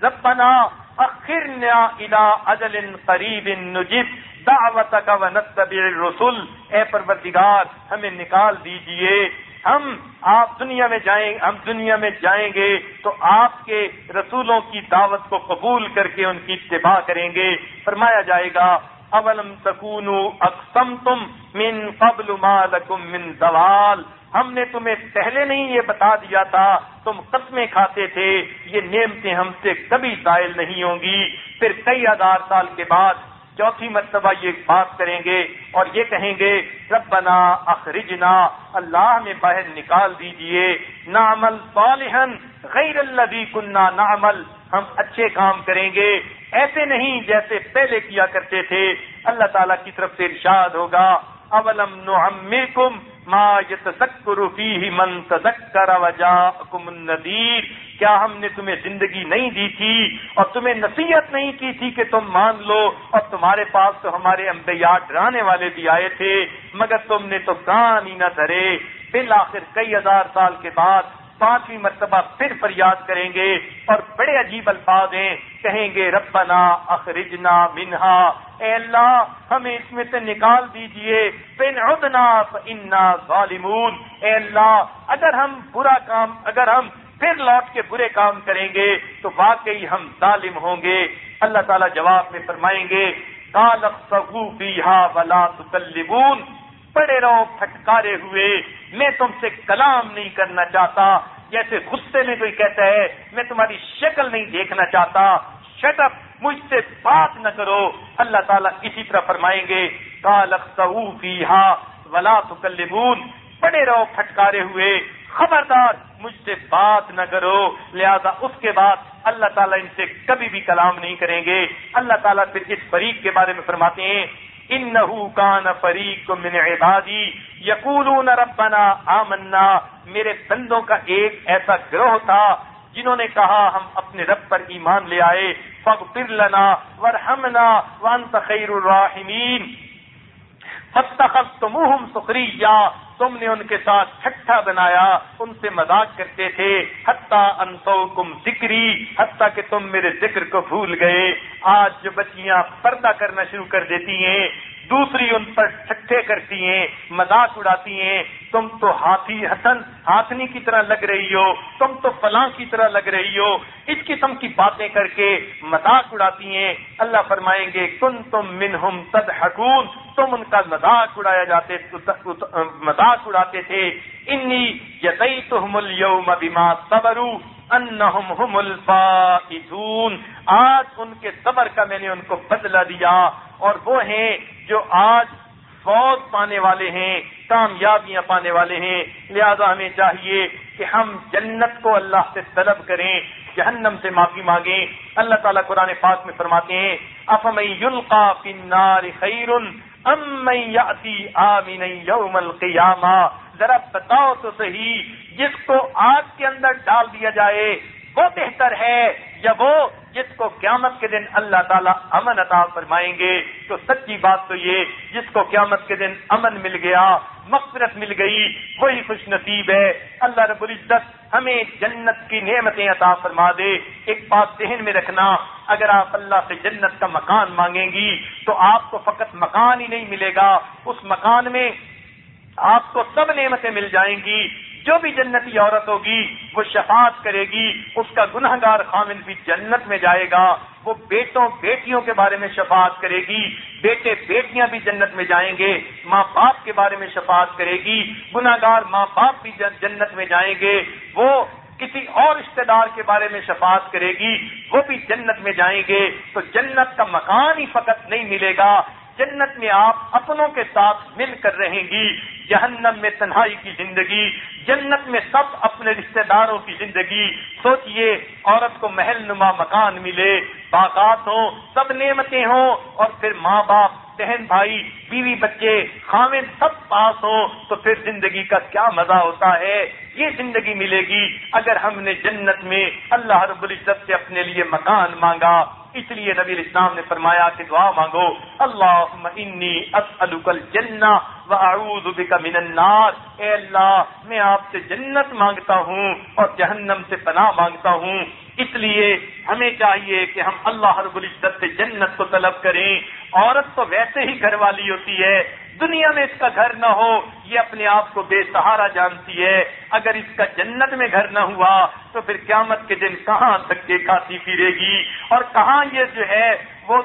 ربنا اخرنا الى اجل قریب نجب دعوتك ونتبع الرسل. اے پروردگار، ہمیں نکال دیجیے. ہم، آپ دنیا میں جائیں، ہم دنیا میں جائیں گے تو آپ کے رسولوں کی دعوت کو قبول کر کے ان کی اتباع کریں گے. فرمایا جائے گا اولم تکونو اقسم تم من قبل ما لکم من زوال؟ ہم نے تمہیں پہلے نہیں یہ بتا دیا تھا، تم قسمیں کھاتے تھے، یہ نعمتیں ہم سے کبھی زائل نہیں ہوں گی۔ پھر کئی ہزار سال کے بعد چوتھی مرتبہ یہ بات کریں گے اور یہ کہیں گے، ربنا اخرجنا، اللہ میں باہر نکال دیجیے۔ نعمل صالحا غیر الذي كنا نعمل۔ ہم اچھے کام کریں گے۔ ایسے نہیں جیسے پہلے کیا کرتے تھے۔ اللہ تعالیٰ کی طرف سے ارشاد ہوگا، اولم نعمرکم ما يتذكر فيه من تذكر وجاءكم النذير کیا ہم نے تمہیں زندگی نہیں دی تھی اور تمہیں نصیحت نہیں کی تھی کہ تم مان لو اور تمہارے پاس تو ہمارے انبیاء ڈرانے والے بھی آئے تھے، مگر تم نے تو کان ہی نہ دھرے۔ بالآخر کئی ہزار سال کے بعد پانچویں مرتبہ پھر فریاد کریں گے اور بڑے عجیب الفاظ ہیں۔ کہیں گے، ربنا اخرجنا منہا اے اللہ، ہمیں اس میں سے نکال دیجیے۔ پن ادنا انا ظالمون۔ اے اللہ، اگر ہم برا کام، اگر ہم پھر لوٹ کے برے کام کریں گے، تو واقعی ہم ظالم ہوں گے۔ اللہ تعالیٰ جواب میں فرمائیں گے کالک سگو بیہا ولا تکلبون پڑے رہو، پھٹکارے ہوئے۔ میں تم سے کلام نہیں کرنا چاہتا۔ جیسے غصے میں کوئی کہتا ہے، میں تمہاری شکل نہیں دیکھنا چاہتا۔ شٹ اپ مجھ سے بات نہ کرو۔ اللہ تعالیٰ اسی طرح فرمائیں گے کالک ولا تکلمون۔ پڑے رہو، پھٹکارے ہوئے۔ خبردار، مجھ سے بات نہ کرو۔ لہذا اس کے بعد اللہ تعالیٰ ان سے کبھی بھی کلام نہیں کریں گے۔ اللہ تعالیٰ پھر اس فریق کے بارے میں فرماتے ہیں انہو کان فریق من عبادی یقولون ربنا آمنا۔ میرے بندوں کا ایک ایسا گروہ تھا جنہوں نے کہا، ہم اپنے رب پر ایمان لے آئے۔ فاغفر لنا ورحمنا وانت خیر الراحمین۔ فتخذتموهم سخریہ تم نے ان کے ساتھ چھٹا بنایا، ان سے مذاق کرتے تھے۔ حتیٰ انتو کم ذکری، حتیٰ کہ تم میرے ذکر کو بھول گئے۔ آج جو بچیاں پردہ کرنا شروع کر دیتی ہیں، دوسری ان پر ٹھٹے کرتی ہیں، مذاق اڑاتی ہیں۔ تم تو ہاتھی حسن، ہاتھنی کی طرح لگ رہی ہو۔ تم تو فلاں کی طرح لگ رہی ہو۔ اس قسم کی باتیں کر کے مذاق اڑاتی ہیں۔ اللہ فرمائیں گے کن تم منہم تد تم ان کا مذاق اڑایا جاتے مذاق اڑاتے تھے۔ انی یتئی تو اليوم بما صبروا انہم هم الفائزون۔ آج ان کے صبر کا میں نے ان کو بدلہ دیا، اور وہ ہیں جو آج فوج پانے والے ہیں، کامیابیاں پانے والے ہیں۔ لہذا ہمیں چاہیے کہ ہم جنت کو اللہ سے طلب کریں، جہنم سے معافی مانگیں۔ اللہ تعالیٰ قرآن پاک میں فرماتے ہیں افم یلقا فی النار خیر ام یاتی آمین یوم القیامہ؟ ذرا بتاؤ تو صحیح، جس کو آگ کے اندر ڈال دیا جائے، وہ بہتر ہے۔ یا وہ جس کو قیامت کے دن اللہ تعالیٰ امن عطا فرمائیں گے، تو سچی بات تو یہ، جس کو قیامت کے دن امن مل گیا، مغفرت مل گئی، وہی خوش نصیب ہے۔ اللہ رب العزت ہمیں جنت کی نعمتیں عطا فرما دے۔ ایک بات ذہن میں رکھنا، اگر آپ اللہ سے جنت کا مکان مانگیں گی، تو آپ کو فقط مکان ہی نہیں ملے گا، اس مکان میں آپ کو سب نعمتیں مل جائیں گی۔ جو بھی جنتی عورت ہوگی، وہ شفاعت کرے گی، اس کا گناہ گار خامن بھی جنت میں جائے گا، وہ بیٹوں، بیٹیوں کے بارے میں شفاعت کرے گی، بیٹے، بیٹیاں بھی جنت میں جائیں گے، ماں باپ کے بارے میں شفاعت کرے گی گناہ گار ماں باپ بھی جنت میں جائیں گے، وہ کسی اور رشتے دار کے بارے میں شفاعت کرے گی، وہ بھی جنت میں جائیں گے، تو جنت کا مکان ہی فقط نہیں ملے گا، جنت میں آپ اپنوں کے ساتھ مل کر رہیں گی جہنم میں تنہائی کی زندگی، جنت میں سب اپنے رشتہ داروں کی زندگی۔ سوچئے، عورت کو محل نما مکان ملے، باغات ہوں، سب نعمتیں ہوں، اور پھر ماں باپ، بہن بھائی، بیوی بچے خامد سب پاس ہوں، تو پھر زندگی کا کیا مزہ ہوتا ہے؟ یہ زندگی ملے گی اگر ہم نے جنت میں اللہ رب العزت سے اپنے لیے مکان مانگا۔ اس لیے نبی الاسلام نے فرمایا کہ دعا مانگو اللہ انی اسألک الجنہ اعوذ بک من النار۔ اے اللہ، میں آپ سے جنت مانگتا ہوں اور جہنم سے پناہ مانگتا ہوں۔ اس لیے ہمیں چاہیے کہ ہم اللہ رب العزت سے جنت کو طلب کریں۔ عورت تو ویسے ہی گھر والی ہوتی ہے۔ دنیا میں اس کا گھر نہ ہو، یہ اپنے آپ کو بے سہارا جانتی ہے۔ اگر اس کا جنت میں گھر نہ ہوا، تو پھر قیامت کے دن کہاں دھکے کھاتی پھرے گی؟ اور کہاں یہ جو ہے، وہ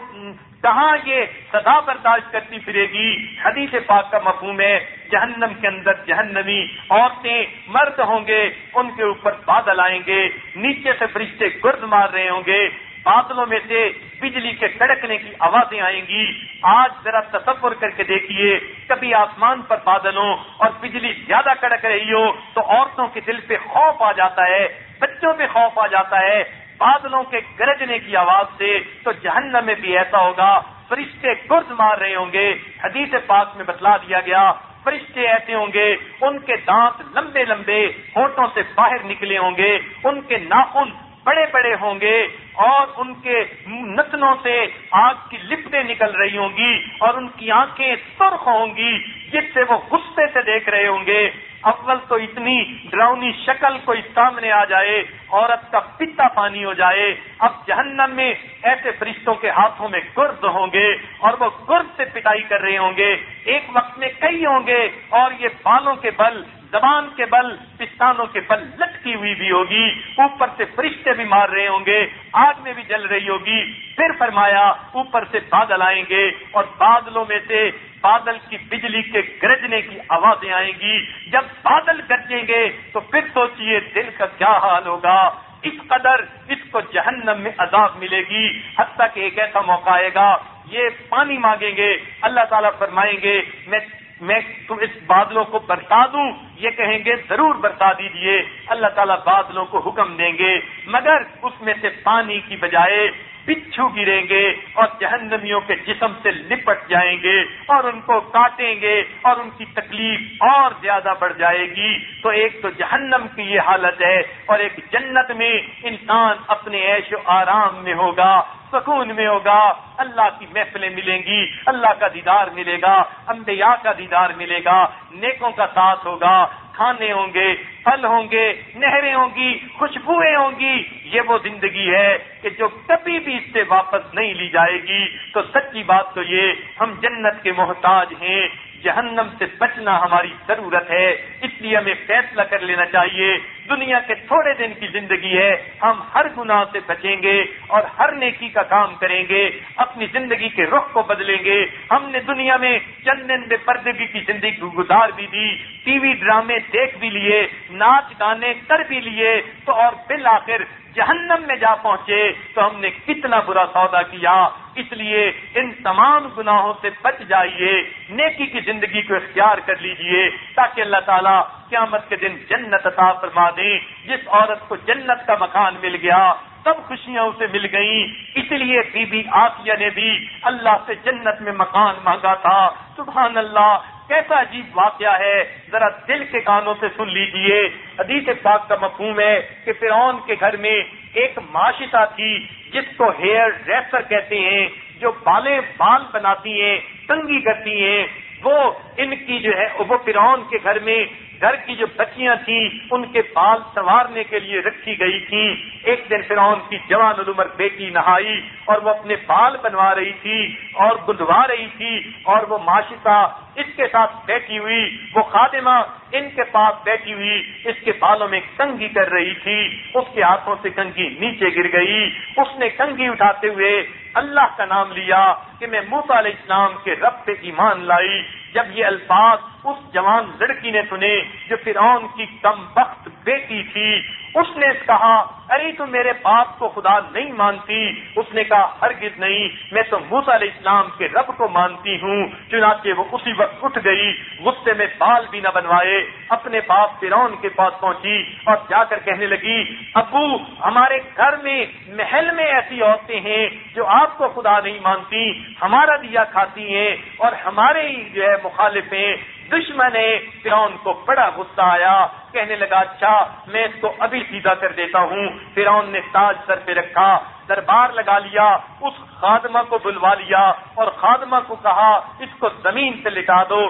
کہاں یہ سدا برداشت کرتی پھرے گی، حدیث پاک کا مفہوم ہے، جہنم کے اندر جہنمی عورتیں مرد ہوں گے، ان کے اوپر بادل آئیں گے، نیچے سے فرشتے گرد مار رہے ہوں گے، بادلوں میں سے بجلی کے کڑکنے کی آوازیں آئیں گی۔ آج ذرا تصور کر کے دیکھیے، کبھی آسمان پر بادلوں اور بجلی زیادہ کڑک رہی ہو تو عورتوں کے دل پہ خوف آ جاتا ہے، بچوں پہ خوف آ جاتا ہے۔ بادلوں کے گرجنے کی آواز سے تو جہنم میں بھی ایسا ہوگا، فرشتے گرد مار رہے ہوں گے، حدیث پاک میں بتلا دیا گیا، فرشتے ایسے ہوں گے، ان کے دانت لمبے لمبے ہونٹوں سے باہر نکلے ہوں گے، ان کے ناخن بڑے بڑے ہوں گے اور ان کے نتنوں سے آگ کی لپٹیں نکل رہی ہوں گی اور ان کی آنکھیں سرخ ہوں گی، جس سے وہ غصے سے دیکھ رہے ہوں گے۔ اول تو اتنی ڈراؤنی شکل کوئی سامنے آ جائے، عورت کا پتا پانی ہو جائے۔ اب جہنم میں ایسے فرشتوں کے ہاتھوں میں گرد ہوں گے اور وہ گرد سے پٹائی کر رہے ہوں گے۔ ایک وقت میں کئی ہوں گے اور یہ بالوں کے بل زبان کے بل، پستانوں کے بل لٹکی ہوئی بھی ہوگی، اوپر سے فرشتے بھی مار رہے ہوں گے، آگ میں بھی جل رہی ہوگی۔ پھر فرمایا، اوپر سے بادل آئیں گے اور بادلوں میں سے بادل کی بجلی کے گرجنے کی آوازیں آئیں گی۔ جب بادل گرجیں گے تو پھر سوچئے دل کا کیا حال ہوگا۔ اس قدر اس کو جہنم میں عذاب ملے گی، حتیٰ کہ ایک ایسا موقع آئے گا، یہ پانی مانگیں گے۔ اللہ تعالیٰ فرمائیں گے، میں میں تم اس بادلوں کو برتا دوں۔ یہ کہیں گے، ضرور برتا دیجیے اللہ تعالیٰ بادلوں کو حکم دیں گے، مگر اس میں سے پانی کی بجائے بچھو گریں گے اور جہنمیوں کے جسم سے لپٹ جائیں گے اور ان کو کاٹیں گے اور ان کی تکلیف اور زیادہ بڑھ جائے گی۔ تو ایک تو جہنم کی یہ حالت ہے اور ایک جنت میں انسان اپنے عیش و آرام میں ہوگا، سکون میں ہوگا، اللہ کی محفلیں ملیں گی، اللہ کا دیدار ملے گا، انبیاء کا دیدار ملے گا، نیکوں کا ساتھ ہوگا کھانے ہوں گے، پھل ہوں گے، نہریں ہوں گی، خوشبوئیں ہوں گی۔ یہ وہ زندگی ہے کہ جو کبھی بھی اس سے واپس نہیں لی جائے گی۔ تو سچی بات تو یہ، ہم جنت کے محتاج ہیں۔ جہنم سے بچنا ہماری ضرورت ہے، اس لیے ہمیں فیصلہ کر لینا چاہیے۔ دنیا کے تھوڑے دن کی زندگی ہے، ہم ہر گناہ سے بچیں گے اور ہر نیکی کا کام کریں گے، اپنی زندگی کے رخ کو بدلیں گے۔ ہم نے دنیا میں چند دن بے پردگی کی زندگی گزار بھی دی، ٹی وی ڈرامے دیکھ بھی لیے، ناچ گانے کر بھی لیے، تو اور بالآخر جہنم میں جا پہنچے تو ہم نے کتنا برا سودا کیا۔ اس لیے ان تمام گناہوں سے بچ جائیے، نیکی کی زندگی کو اختیار کر لیجیے، تاکہ اللہ تعالیٰ قیامت کے دن جنت عطا فرما دیں جس عورت کو جنت کا مکان مل گیا، سب خوشیاں اسے مل گئیں۔ اس لیے بی بی آسیہ نے بھی اللہ سے جنت میں مکان مانگا تھا۔ سبحان اللہ کیسا عجیب واقعہ ہے؟ ذرا دل کے کانوں سے سن لیجیے۔ حدیث پاک کا مفہوم ہے کہ فرعون کے گھر میں ایک معاشتہ تھی، جس کو ہیئر ڈریسر کہتے ہیں، جو بالیں بال بناتی ہیں، تنگی کرتی ہیں۔ وہ ان کی جو ہے، وہ فرعون کے گھر میں گھر کی جو بچیاں تھیں، ان کے بال سنوارنے کے لیے رکھی گئی تھی ایک دن فرعون کی جوان العمر بیٹی نہائی اور وہ اپنے بال بنوا رہی تھی اور گندوا رہی تھی اور وہ معاشقہ اس کے ساتھ بیٹھی ہوئی، وہ خادمہ ان کے پاس بیٹھی ہوئی، اس کے بالوں میں کنگھی کر رہی تھی۔ اس کے ہاتھوں سے کنگھی نیچے گر گئی۔ اس نے کنگھی اٹھاتے ہوئے اللہ کا نام لیا کہ میں موسا علیہ السلام کے رب پہ ایمان لائی۔ جب یہ الفاظ اس جوان لڑکی نے سنے جو فرعون کی کم وقت بیٹی تھی۔ اس نے کہا، ارے تو میرے باپ کو خدا نہیں مانتی۔ اس نے کہا، ہرگز نہیں، میں تو موسا علیہ السلام کے رب کو مانتی ہوں۔ چنانچہ وہ اسی وقت اٹھ گئی، غصے میں بال بھی نہ بنوائے، اپنے باپ فرون کے پاس پہنچی اور جا کر کہنے لگی، ابو، ہمارے گھر میں محل میں ایسی عورتیں ہیں جو آپ کو خدا نہیں مانتی، ہمارا دیا کھاتی ہیں اور ہمارے ہی جو ہے مخالف ہیں۔ دشمن فرعون کو بڑا غصہ آیا، کہنے لگا اچھا میں اس کو ابھی سیدھا کر دیتا ہوں۔ فرعون نے تاج سر پہ رکھا، دربار لگا لیا، اس خادمہ کو بلوا لیا اور خادمہ کو کہا، اس کو زمین سے لٹا دو۔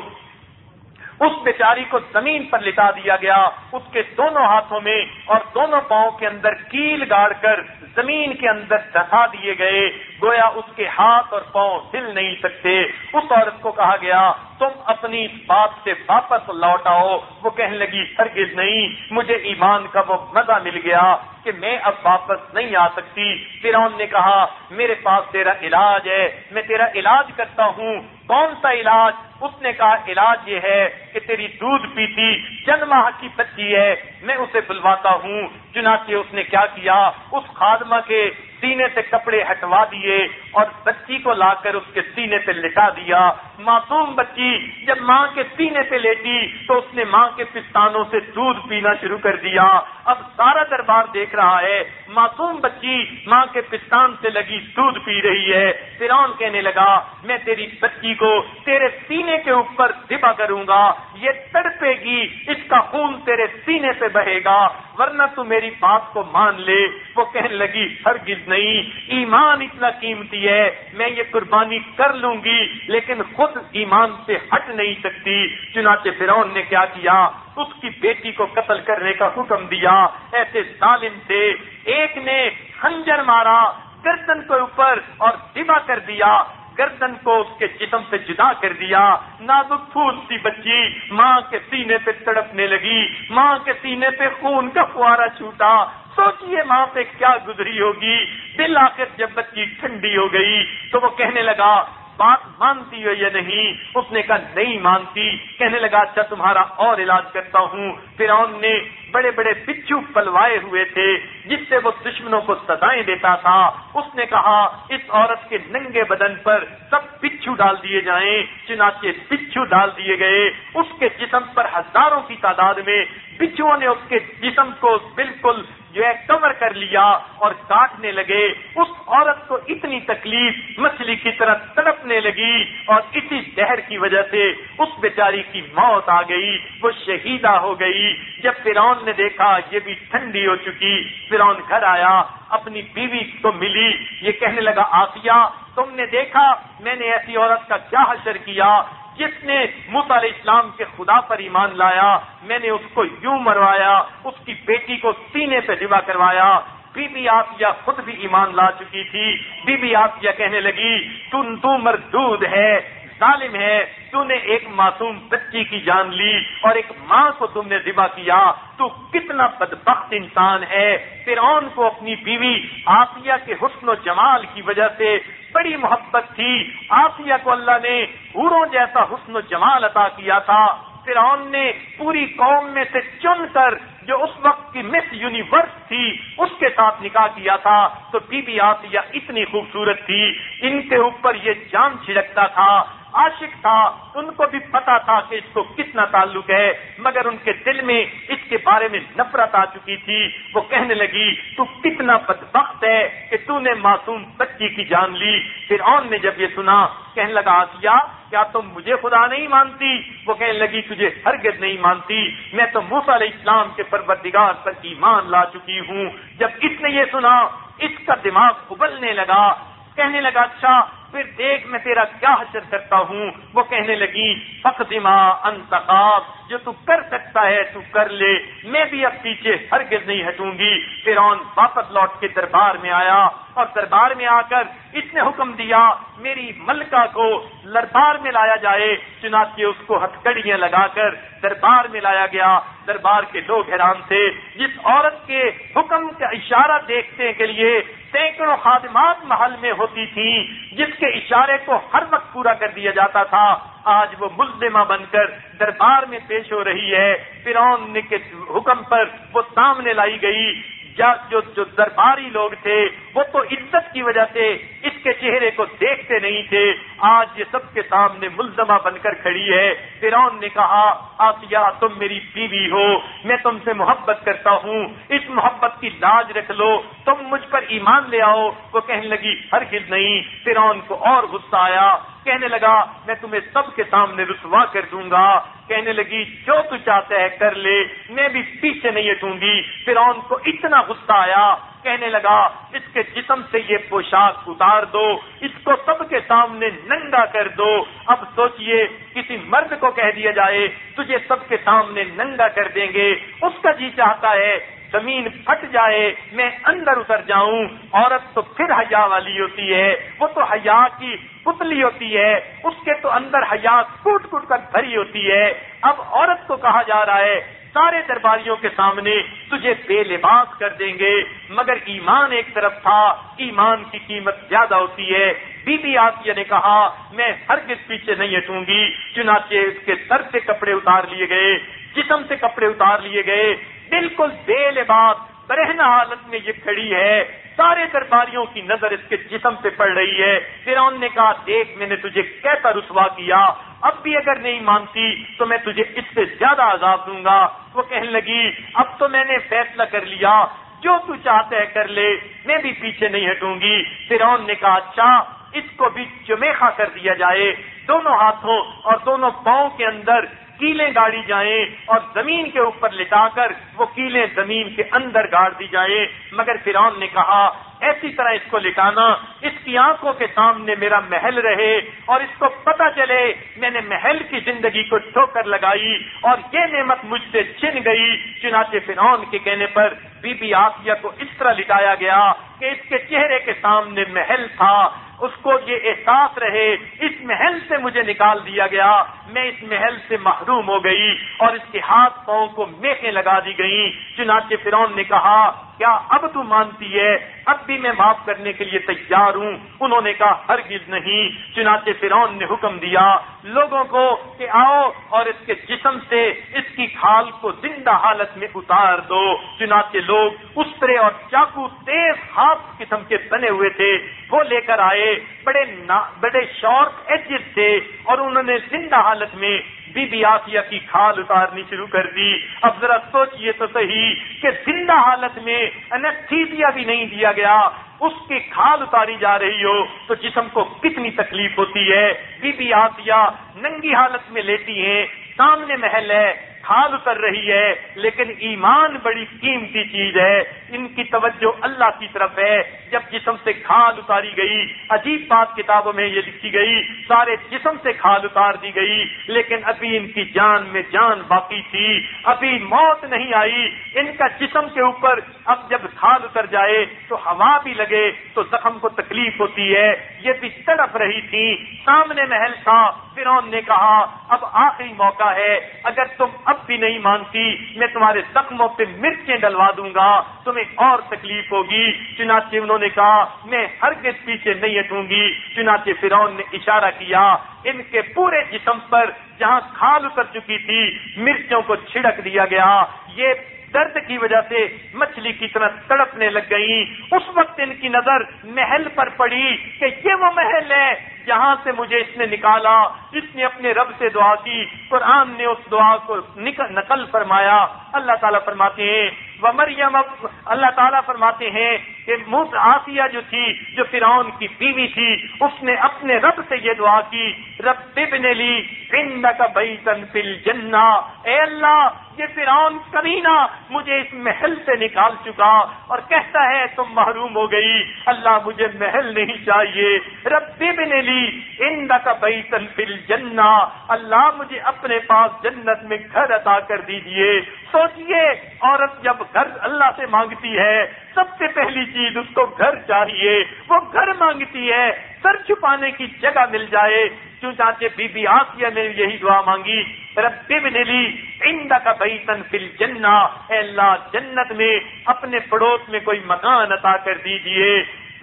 اس بیچاری کو زمین پر لٹا دیا گیا، اس کے دونوں ہاتھوں میں اور دونوں پاؤں کے اندر کیل گاڑ کر زمین کے اندر دھسا دیے گئے۔ گویا اس کے ہاتھ اور پاؤں ہل نہیں سکتے۔ اس عورت کو کہا گیا، تم اپنی بات سے واپس لوٹ آؤ۔ وہ کہنے لگی، ہرگز نہیں، مجھے ایمان کا وہ مزہ مل گیا۔ کہ میں اب واپس نہیں آ سکتی۔ فرعون نے کہا، میرے پاس تیرا علاج ہے۔ میں تیرا علاج کرتا ہوں۔ کون سا علاج؟ اس نے کہا، علاج یہ ہے کہ تیری دودھ پیتی، چند ماہ کی بچی ہے۔ میں اسے بلواتا ہوں۔ چنانچہ اس نے کیا کیا؟ اس خادمہ کے سینے سے کپڑے ہٹوا دیے اور بچی کو لا کر اس کے سینے پہ لٹا دیا۔ معصوم بچی جب ماں کے سینے پہ لیٹی تو اس نے ماں کے پستانوں سے دودھ پینا شروع کر دیا۔ اب سارا دربار دیکھ رہا ہے۔ معصوم بچی ماں کے پستان سے لگی دودھ پی رہی ہے۔ فرون کہنے لگا، میں تیری بچی کو تیرے سینے کے اوپر دبا کروں گا۔ یہ تڑپے گی، اس کا خون تیرے سینے سے بہے گا۔ ورنہ تو میری بات کو مان لے۔ وہ کہنے لگی، ہرگز نہیں۔ ایمان اتنا قیمتی ہے، میں یہ قربانی کر لوں گی، لیکن خود ایمان سے ہٹ نہیں سکتی۔ چنانچہ فرون نے کیا کیا؟ اس کی بیٹی کو قتل کرنے کا حکم دیا۔ ایسے ظالم تھے۔ ایک نے خنجر مارا، گردن کے اوپر اور دبا کر دیا۔ گردن کو اس کے جسم سے جدا کر دیا۔ نازک پھوس سی بچی ماں کے سینے پہ تڑپنے لگی۔ ماں کے سینے پہ خون کا فوارا چھوٹا۔ سوچیے ماں پہ کیا گزری ہوگی۔ دل آخر جب بچی ٹھنڈی ہو گئی تو وہ کہنے لگا بات مانتی ہو یا نہیں؟ اس نے کہا، نہیں مانتی۔ کہنے لگا اچھا تمہارا اور علاج کرتا ہوں۔ پھر نے بڑے بڑے بچھو پلوائے ہوئے تھے، جس سے وہ دشمنوں کو سزائیں دیتا تھا۔ اس نے کہا، اس عورت کے ننگے بدن پر سب بچھو ڈال دیے جائیں، چنانچہ بچھو ڈال دیے گئے۔ اس کے جسم پر ہزاروں کی تعداد میں بچھو نے اس کے جسم کو بالکل جو ہے کور کر لیا اور کاٹنے لگے، اس عورت کو اتنی تکلیف مچھلی کی طرح تڑپنے لگی اور اسی زہر کی وجہ سے اس بیچاری کی موت آ گئی، وہ شہیدہ ہو گئی۔ جب فرعون نے دیکھا یہ بھی ٹھنڈی ہو چکی، فرعون گھر آیا، اپنی بیوی کو ملی، یہ کہنے لگا آسیا تم نے دیکھا، میں نے ایسی عورت کا کیا حشر کیا؟ جس نے علیہ اسلام کے خدا پر ایمان لایا، میں نے اس کو یوں مروایا، اس کی بیٹی کو سینے پہ جمع کروایا، بی بی آسیہ خود بھی ایمان لا چکی تھی، بی بی آسیہ کہنے لگی، تم تو مردود ہے ظالم ہے تو نے ایک معصوم بچی کی جان لی اور ایک ماں کو تم نے ذبح کیا۔ تو کتنا بدبخت انسان ہے۔ فرعون کو اپنی بیوی آسیہ کے حسن و جمال کی وجہ سے بڑی محبت تھی۔ آسیہ کو اللہ نے ہوروں جیسا حسن و جمال عطا کیا تھا۔ فرعون نے پوری قوم میں سے چن کر جو اس وقت کی مس یونیورس تھی، اس کے ساتھ نکاح کیا تھا۔ تو بی بی آسیہ اتنی خوبصورت تھی۔ ان کے اوپر یہ جان چھڑکتا تھا۔ عاشق تھا، ان کو بھی پتا تھا کہ اس کو کتنا تعلق ہے، مگر ان کے دل میں اس کے بارے میں نفرت آ چکی تھی۔ وہ کہنے لگی، تو کتنا بدبخت ہے کہ تو نے معصوم بچی کی جان لی۔ پھر آن نے جب یہ سنا، کہنے لگا آسیا کیا تم مجھے خدا نہیں مانتی؟ وہ کہنے لگی، تجھے ہرگز نہیں مانتی۔ میں تو موسا علیہ اسلام کے پروردگار پر ایمان لا چکی ہوں۔ جب اس نے یہ سنا، اس کا دماغ ابلنے لگا۔ کہنے لگا اچھا پھر دیکھ میں تیرا کیا حشر کرتا ہوں؟ وہ کہنے لگی فقدما انتخاب جو تو کر سکتا ہے تو کر لے۔ میں بھی اب پیچھے ہرگز نہیں ہٹوں گی۔ پھر واپس لوٹ کے دربار میں آیا اور دربار میں آ کر اس نے حکم دیا، میری ملکہ کو دربار میں لایا جائے۔ چنانچہ اس کو ہتھکڑیاں لگا کر دربار میں لایا گیا۔ دربار کے لوگ حیران تھے۔ جس عورت کے حکم کا اشارہ دیکھنے کے لیے سینکڑوں خادمات محل میں ہوتی تھیں، جس کے اشارے کو ہر وقت پورا کر دیا جاتا تھا۔ آج وہ ملزمہ بن کر دربار میں پیش ہو رہی ہے۔ فرعون کے حکم پر وہ سامنے لائی گئی۔ جو جو درباری لوگ تھے، وہ تو عزت کی وجہ سے اس کے چہرے کو دیکھتے نہیں تھے۔ آج یہ سب کے سامنے ملزمہ بن کر کھڑی ہے۔ فرون نے کہا آسیہ تم میری بیوی ہو، میں تم سے محبت کرتا ہوں۔ اس محبت کی لاج رکھ لو۔ تم مجھ پر ایمان لے آؤ۔ وہ کہنے لگی ہر نہیں۔ فرون کو اور غصہ آیا۔ کہنے لگا، میں تمہیں سب کے سامنے رسوا کر دوں گا۔ کہنے لگی، جو تو چاہتا ہے کر لے، میں بھی پیچھے نہیں ہٹوں گی۔ پھر کو اتنا غصہ آیا۔ کہنے لگا، اس کے جسم سے یہ پوشاک اتار دو، اس کو سب کے سامنے ننگا کر دو۔ اب سوچئے، کسی مرد کو کہہ دیا جائے، تجھے سب کے سامنے ننگا کر دیں گے۔ اس کا جی چاہتا ہے زمین پھٹ جائے، میں اندر اتر جاؤں، عورت تو پھر حیا والی ہوتی ہے، وہ تو حیا کی پتلی ہوتی ہے، اس کے تو اندر حیا کوٹ کوٹ کر بھری ہوتی ہے۔ اب عورت کو کہا جا رہا ہے، سارے درباریوں کے سامنے تجھے بے لباس کر دیں گے، مگر ایمان ایک طرف تھا، ایمان کی قیمت زیادہ ہوتی ہے۔ بی بی آسیہ نے کہا، میں ہر کس پیچھے نہیں ہٹوں گی، چنانچہ اس کے سر سے کپڑے اتار لیے گئے، جسم سے کپڑے اتار لیے گئے۔ بالکل بے لباس برہنا حالت میں یہ کھڑی ہے، سارے درباریوں کی نظر اس کے جسم پہ پڑ رہی ہے۔ پھر نے کہا، دیکھ، میں نے تجھے کیسا رسوا کیا، اب بھی اگر نہیں مانتی تو میں تجھے اس سے زیادہ عذاب دوں گا۔ وہ کہنے لگی، اب تو میں نے فیصلہ کر لیا، جو تو چاہتا ہے کر لے، میں بھی پیچھے نہیں ہٹوں گی۔ پھر نے کہا اچھا اس کو بھی چمیخا کر دیا جائے۔ دونوں ہاتھوں اور دونوں پاؤں کے اندر کیلیں گاڑی جائیں اور زمین کے اوپر لٹا کر وہ کیلیں زمین کے اندر گاڑ دی جائیں۔ مگر فرعون نے کہا، ایسی طرح اس کو لٹانا، اس کی آنکھوں کے سامنے میرا محل رہے اور اس کو پتا چلے، میں نے محل کی زندگی کو ٹھوکر لگائی اور یہ نعمت مجھ سے چھن گئی۔ چنانچہ فرعون کے کہنے پر بی بی آسیہ کو اس طرح لٹایا گیا کہ اس کے چہرے کے سامنے محل تھا۔ اس کو یہ احساس رہے، اس محل سے مجھے نکال دیا گیا، میں اس محل سے محروم ہو گئی اور اس کے ہاتھ پاؤں کو میخیں لگا دی گئی چنانچہ فرون نے کہا کیا اب تو مانتی ہے؟ اب بھی میں معاف کرنے کے لیے تیار ہوں۔ انہوں نے کہا، ہرگز نہیں۔ چنانچہ فرون نے حکم دیا، لوگوں کو کہ آؤ اور اس کے جسم سے اس کی کھال کو زندہ حالت میں اتار دو۔ چنانچہ لوگ اسرے اور چاقو تیز ہاتھ قسم کے بنے ہوئے تھے۔ وہ لے کر آئے، بڑے بڑے شارٹ ایجز تھے اور انہوں نے زندہ حالت میں بی بی آسیہ کی کھال اتارنی شروع کر دی۔ اب ذرا سوچئے تو صحیح کہ زندہ حالت میں انستھیزیا بھی نہیں دیا گیا۔ اس کی کھال اتاری جا رہی ہو تو جسم کو کتنی تکلیف ہوتی ہے۔ بی بی آسیہ ننگی حالت میں لیتی ہیں۔ سامنے محل ہے۔ کھال اتر رہی ہے، لیکن ایمان بڑی قیمتی چیز ہے۔ ان کی توجہ اللہ کی طرف ہے۔ جب جسم سے کھال اتاری گئی، عجیب بات کتابوں میں یہ لکھی گئی، سارے جسم سے کھال اتار دی گئی، لیکن ابھی ان کی جان میں جان باقی تھی۔ ابھی موت نہیں آئی۔ ان کا جسم کے اوپر اب جب کھال اتر جائے، تو ہوا بھی لگے، تو زخم کو تکلیف ہوتی ہے۔ یہ بھی تڑپ رہی تھی۔ سامنے محل تھا۔ فرون نے کہا، اب آخری موقع ہے۔ اگر تم اب بھی نہیں مانتی، میں تمہارے زخموں پہ مرچیں ڈلوا دوں گا، تمہیں اور تکلیف ہوگی۔ چنانچہ انہوں نے کہا، میں ہر پیچھے نہیں ہٹوں گی۔ چنانچہ فرعون نے اشارہ کیا، ان کے پورے جسم پر جہاں کھال اتر چکی تھی، مرچوں کو چھڑک دیا گیا۔ یہ درد کی وجہ سے مچھلی کی طرح تڑپنے لگ گئی اس وقت ان کی نظر محل پر پڑی کہ یہ وہ محل ہے جہاں سے مجھے اس نے نکالا۔ اس نے اپنے رب سے دعا کی۔ قرآن نے اس دعا کو نقل فرمایا۔ اللہ تعالیٰ فرماتے ہیں، وہ مریم اللہ تعالیٰ فرماتے ہیں کہ مت آسیہ جو تھی، جو فرعون کی بیوی تھی، اس نے اپنے رب سے یہ دعا کی۔ رب نے لی کا بئی تن پل جنا اے اللہ یہ فرعون کبھی مجھے اس محل سے نکال چکا اور کہتا ہے، تم محروم ہو گئی۔ اللہ مجھے محل نہیں چاہیے۔ رب نے لی ان کا بئی تن جنا اللہ مجھے اپنے پاس جنت میں گھر عطا کر دیجیے سوچئے، عورت جب گھر اللہ سے مانگتی ہے، سب سے پہلی چیز اس کو گھر چاہیے۔ وہ گھر مانگتی ہے، سر چھپانے کی جگہ مل جائے۔ کیوں چاہتے بی بی آسیہ نے یہی دعا مانگی، رب نے لی اندا کا بئی تن فل جنا اللہ جنت میں اپنے پڑوس میں کوئی مکان عطا کر دیجیے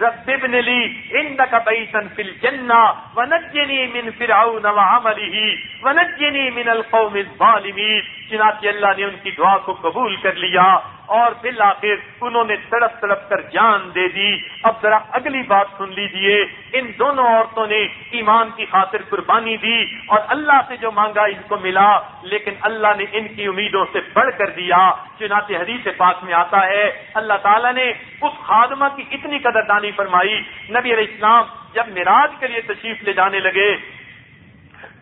رب ابن لی انك بيتا في الجنة ونجني من فرعون وعمله ونجني من القوم الظالمين چنانچہ اللہ نے ان کی دعا کو قبول کر لیا۔ اور بالآخر انہوں نے تڑپ تڑپ کر جان دے دی۔ اب ذرا اگلی بات سن لیجیے۔ ان دونوں عورتوں نے ایمان کی خاطر قربانی دی اور اللہ سے جو مانگا ان کو ملا، لیکن اللہ نے ان کی امیدوں سے بڑھ کر دیا۔ چنانچہ حدیث پاک میں آتا ہے، اللہ تعالیٰ نے اس خادمہ کی اتنی قدردانی فرمائی۔ نبی علیہ السلام جب مراج کے لیے تشریف لے جانے لگے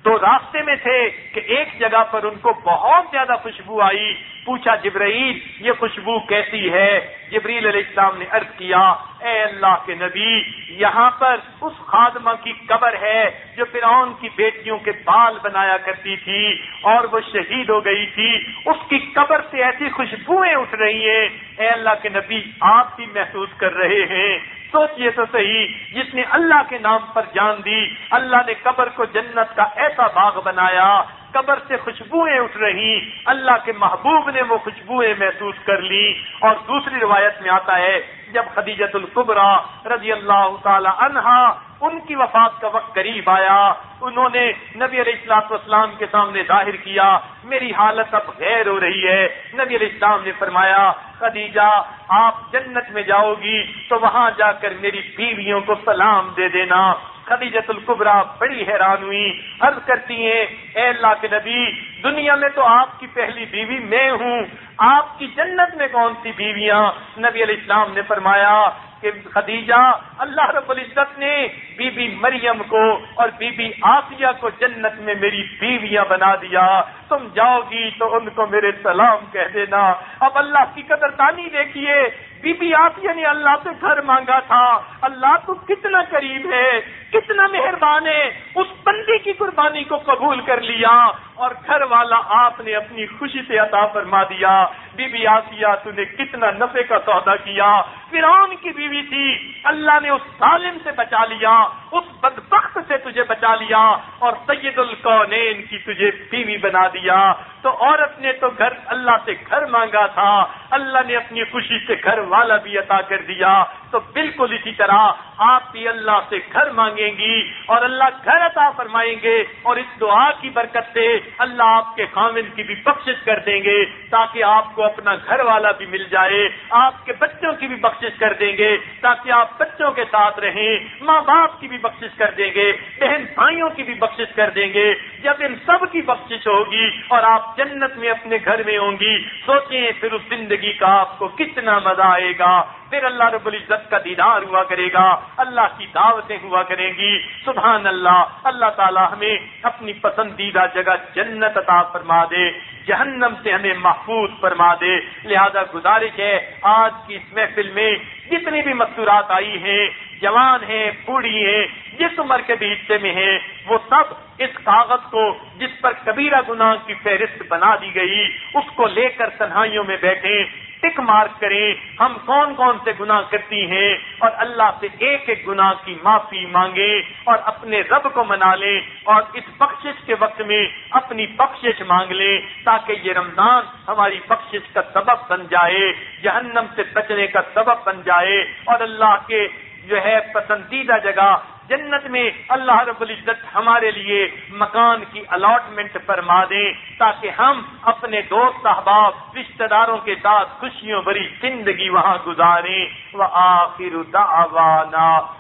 تو راستے میں تھے کہ ایک جگہ پر ان کو بہت زیادہ خوشبو آئی۔ پوچھا جبرائیل، یہ خوشبو کیسی ہے؟ جبریل علیہ السلام نے عرض کیا، اے اللہ کے نبی، یہاں پر اس خادمہ کی قبر ہے جو فرعون کی بیٹیوں کے بال بنایا کرتی تھی اور وہ شہید ہو گئی تھی۔ اس کی قبر سے ایسی خوشبوئیں اٹھ رہی ہیں۔ اے اللہ کے نبی، آپ بھی محسوس کر رہے ہیں۔ سوچئے تو صحیح، جس نے اللہ کے نام پر جان دی، اللہ نے قبر کو جنت کا ایسا باغ بنایا، قبر سے خوشبوئیں اٹھ رہی، اللہ کے محبوب نے وہ خوشبوئیں محسوس کر لی۔ اور دوسری روایت میں آتا ہے، جب خدیجت القبرا رضی اللہ تعالی عنہا ان کی وفات کا وقت قریب آیا۔ انہوں نے نبی علیہ السلاط والسلام کے سامنے ظاہر کیا، میری حالت اب غیر ہو رہی ہے۔ نبی علیہ السلام نے فرمایا، خدیجہ، آپ جنت میں جاؤ گی تو وہاں جا کر میری بیویوں کو سلام دے دینا۔ خدیجت القبرا بڑی حیران ہوئی، عرض کرتی ہیں، اے اللہ کے نبی، دنیا میں تو آپ کی پہلی بیوی میں ہوں، آپ کی جنت میں کون سی بیویاں؟ نبی علیہ السلام نے فرمایا کہ خدیجہ، اللہ رب العزت نے بی بی مریم کو اور بی بی آسیہ کو جنت میں میری بیویاں بنا دیا۔ تم جاؤ گی تو ان کو میرے سلام کہہ دینا۔ اب اللہ کی قدر تانی دیکھیے بی بی آسیہ یعنی نے اللہ سے گھر مانگا تھا۔ اللہ تو کتنا قریب ہے، کتنا مہربان ہے۔ اس بندی کی قربانی کو قبول کر لیا اور گھر والا آپ نے اپنی خوشی سے عطا فرما دیا۔ بی بی آسیہ، تو نے کتنا نفے کا سودا کیا۔ فرعون کی بیوی تھی۔ اللہ نے اس ظالم سے بچا لیا۔ اس بدبخت سے تجھے بچا لیا۔ اور سید القونین کی تجھے بیوی بنا دیا۔ تو عورت نے تو گھر، اللہ سے گھر مانگا تھا۔ اللہ نے اپنی خوشی سے گھر والا بھی عطا کر دیا، تو بالکل اسی طرح آپ بھی اللہ سے گھر مانگیں گی اور اللہ گھر عطا فرمائیں گے اور اس دعا کی برکت سے اللہ آپ کے خامن کی بھی بخشش کر دیں گے تاکہ آپ کو اپنا گھر والا بھی مل جائے، آپ کے بچوں کی بھی بخشش کر دیں گے تاکہ آپ بچوں کے ساتھ رہیں، ماں باپ کی بھی بخشش کر دیں گے، بہن بھائیوں کی بھی بخشش کر دیں گے۔ جب ان سب کی بخشش ہوگی اور آپ جنت میں اپنے گھر میں ہوں گی، سوچیں پھر اس زندگی کا آپ کو کتنا مزہ آئے گا، پھر اللہ رب العزت کا دیدار ہوا کرے گا، اللہ کی دعوتیں ہوا کریں گی۔ سبحان اللہ اللہ تعالی ہمیں اپنی پسندیدہ جگہ جنت عطا فرما دے، جہنم سے ہمیں محفوظ فرما دے۔ لہذا گزارش ہے، آج کی اس محفل میں جتنی بھی مستورات آئی ہیں جوان ہیں، بوڑھی ہیں، جس عمر کے بھی حصے میں ہیں، وہ سب اس کاغذ کو جس پر کبیرہ گناہ کی فہرست بنا دی گئی، اس کو لے کر تنہائیوں میں بیٹھے ٹک مارک کریں، ہم کون کون سے گناہ کرتی ہیں، اور اللہ سے ایک ایک گناہ کی معافی مانگے اور اپنے رب کو منا لیں، اور اس بخشش کے وقت میں اپنی بخشش مانگ لیں، تاکہ یہ رمضان ہماری بخشش کا سبب بن جائے، جہنم سے بچنے کا سبب بن جائے، اور اللہ کے جو ہے پسندیدہ جگہ جنت میں اللہ رب العزت ہمارے لیے مکان کی الاٹمنٹ فرما دیں تاکہ ہم اپنے دوست احباب رشتے داروں کے ساتھ خوشیوں بری زندگی وہاں گزاریں۔ وہ آخر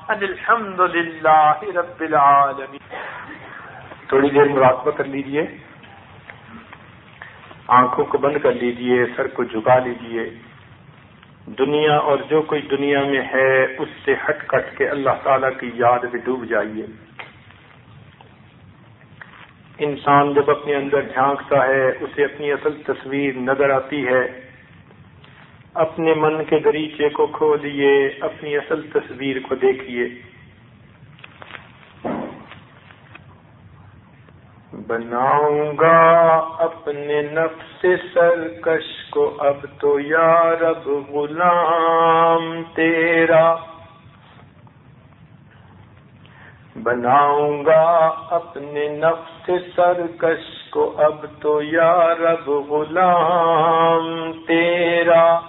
الحمد للہ رب العالمین۔ تھوڑی دیر مراقبہ کر لیجیے۔ آنکھوں کو بند کر لیجیے، سر کو جھکا لیجیے۔ دنیا اور جو کوئی دنیا میں ہے، اس سے ہٹ کٹ کے اللہ تعالی کی یاد میں ڈوب جائیے۔ انسان جب اپنے اندر جھانکتا ہے، اسے اپنی اصل تصویر نظر آتی ہے۔ اپنے من کے دریچے کو کھو دیئے اپنی اصل تصویر کو دیکھیے۔ بناؤں گا اپنے نفس سرکش کو اب تو یا رب غلام تیرا۔ بناؤں گا اپنے نفس سرکش کو اب تو یا رب غلام تیرا۔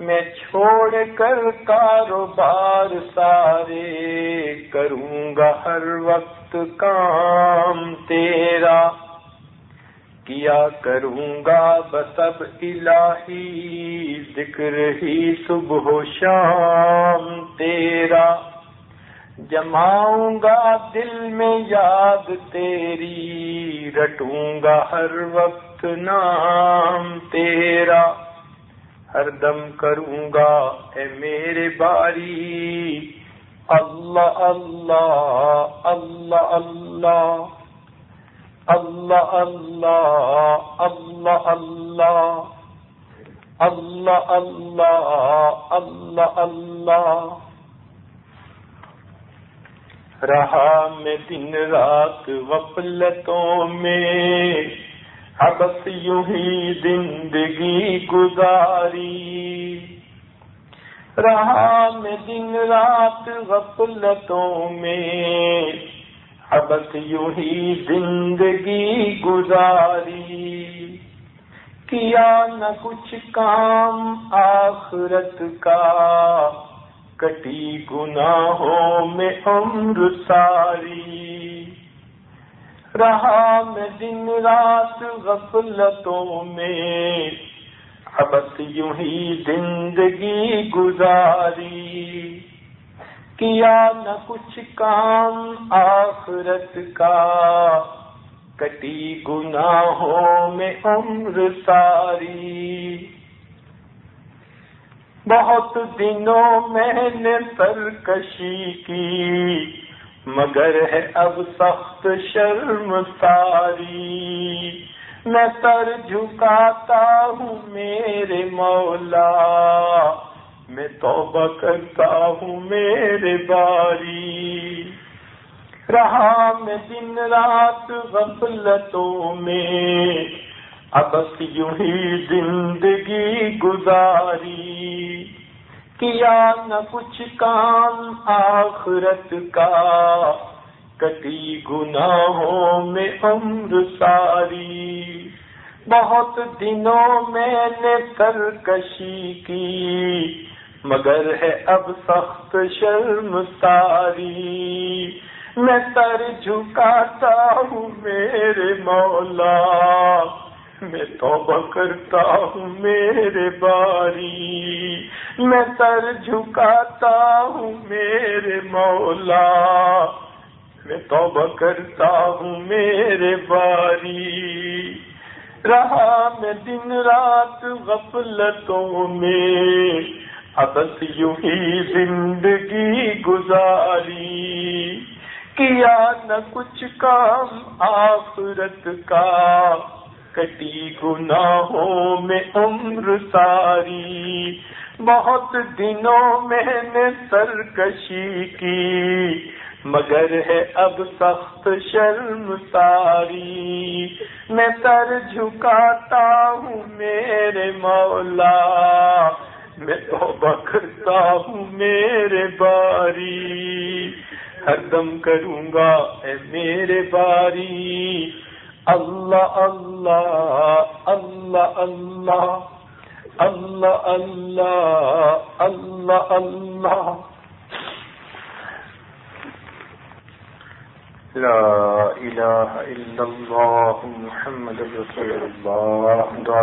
میں چھوڑ کر کاروبار سارے کروں گا ہر وقت کام تیرا۔ کیا کروں گا بسب الہی ذکر ہی صبح و شام تیرا۔ جماؤں گا دل میں یاد تیری، رٹوں گا ہر وقت نام تیرا۔ ہر دم کروں گا اے میرے باری اللہ اللہ اللہ اللہ اللہ اللہ اللہ اللہ اللہ اللہ اللہ اللہ رہا میں دن رات غفلتوں میں بس یوں ہی زندگی گزاری۔ رہا میں دن رات غفلتوں میں بس یوں ہی زندگی گزاری۔ کیا نہ کچھ کام آخرت کا، کٹی گناہوں میں عمر ساری۔ رہا میں دن رات غفلتوں میں۔ ابت یوں ہی زندگی گزاری۔ کیا نہ کچھ کام آخرت کا۔ کٹی گناہوں میں عمر ساری۔ بہت دنوں میں نے سرکشی کی۔ مگر ہے اب سخت شرم ساری۔ میں سر جھکاتا ہوں میرے مولا۔ میں توبہ کرتا ہوں میرے باری۔ رہا میں دن رات غفلتوں میں۔ اب یوں ہی زندگی گزاری۔ کیا نہ کچھ کام آخرت کا، کٹی گناہوں میں عمر ساری۔ بہت دنوں میں نے سرکشی کی، مگر ہے اب سخت شرم ساری۔ میں سر جھکاتا ہوں میرے مولا میں توبہ کرتا ہوں میرے باری، میں سر جھکاتا ہوں میرے مولا، میں توبہ کرتا ہوں میرے باری۔ رہا میں دن رات غفلتوں میں ابس یوں ہی زندگی گزاری۔ کیا نہ کچھ کام آفرت کا کٹی گناہوں میں عمر ساری۔ بہت دنوں میں نے سرکشی کی، مگر ہے اب سخت شرم ساری۔ میں سر جھکاتا ہوں میرے مولا، میں تو بکرتا ہوں میرے باری۔ ہر دم کروں گا اے میرے باری الله الله الله الله الله الله الله الله. لا إله إلا الله محمد رسول الله. دعا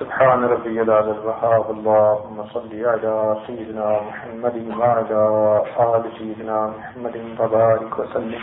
سبحان ربي العلى الوهاب. اللهم صل على سيدنا محمد وعلى آل سيدنا محمد وبارك وسلم.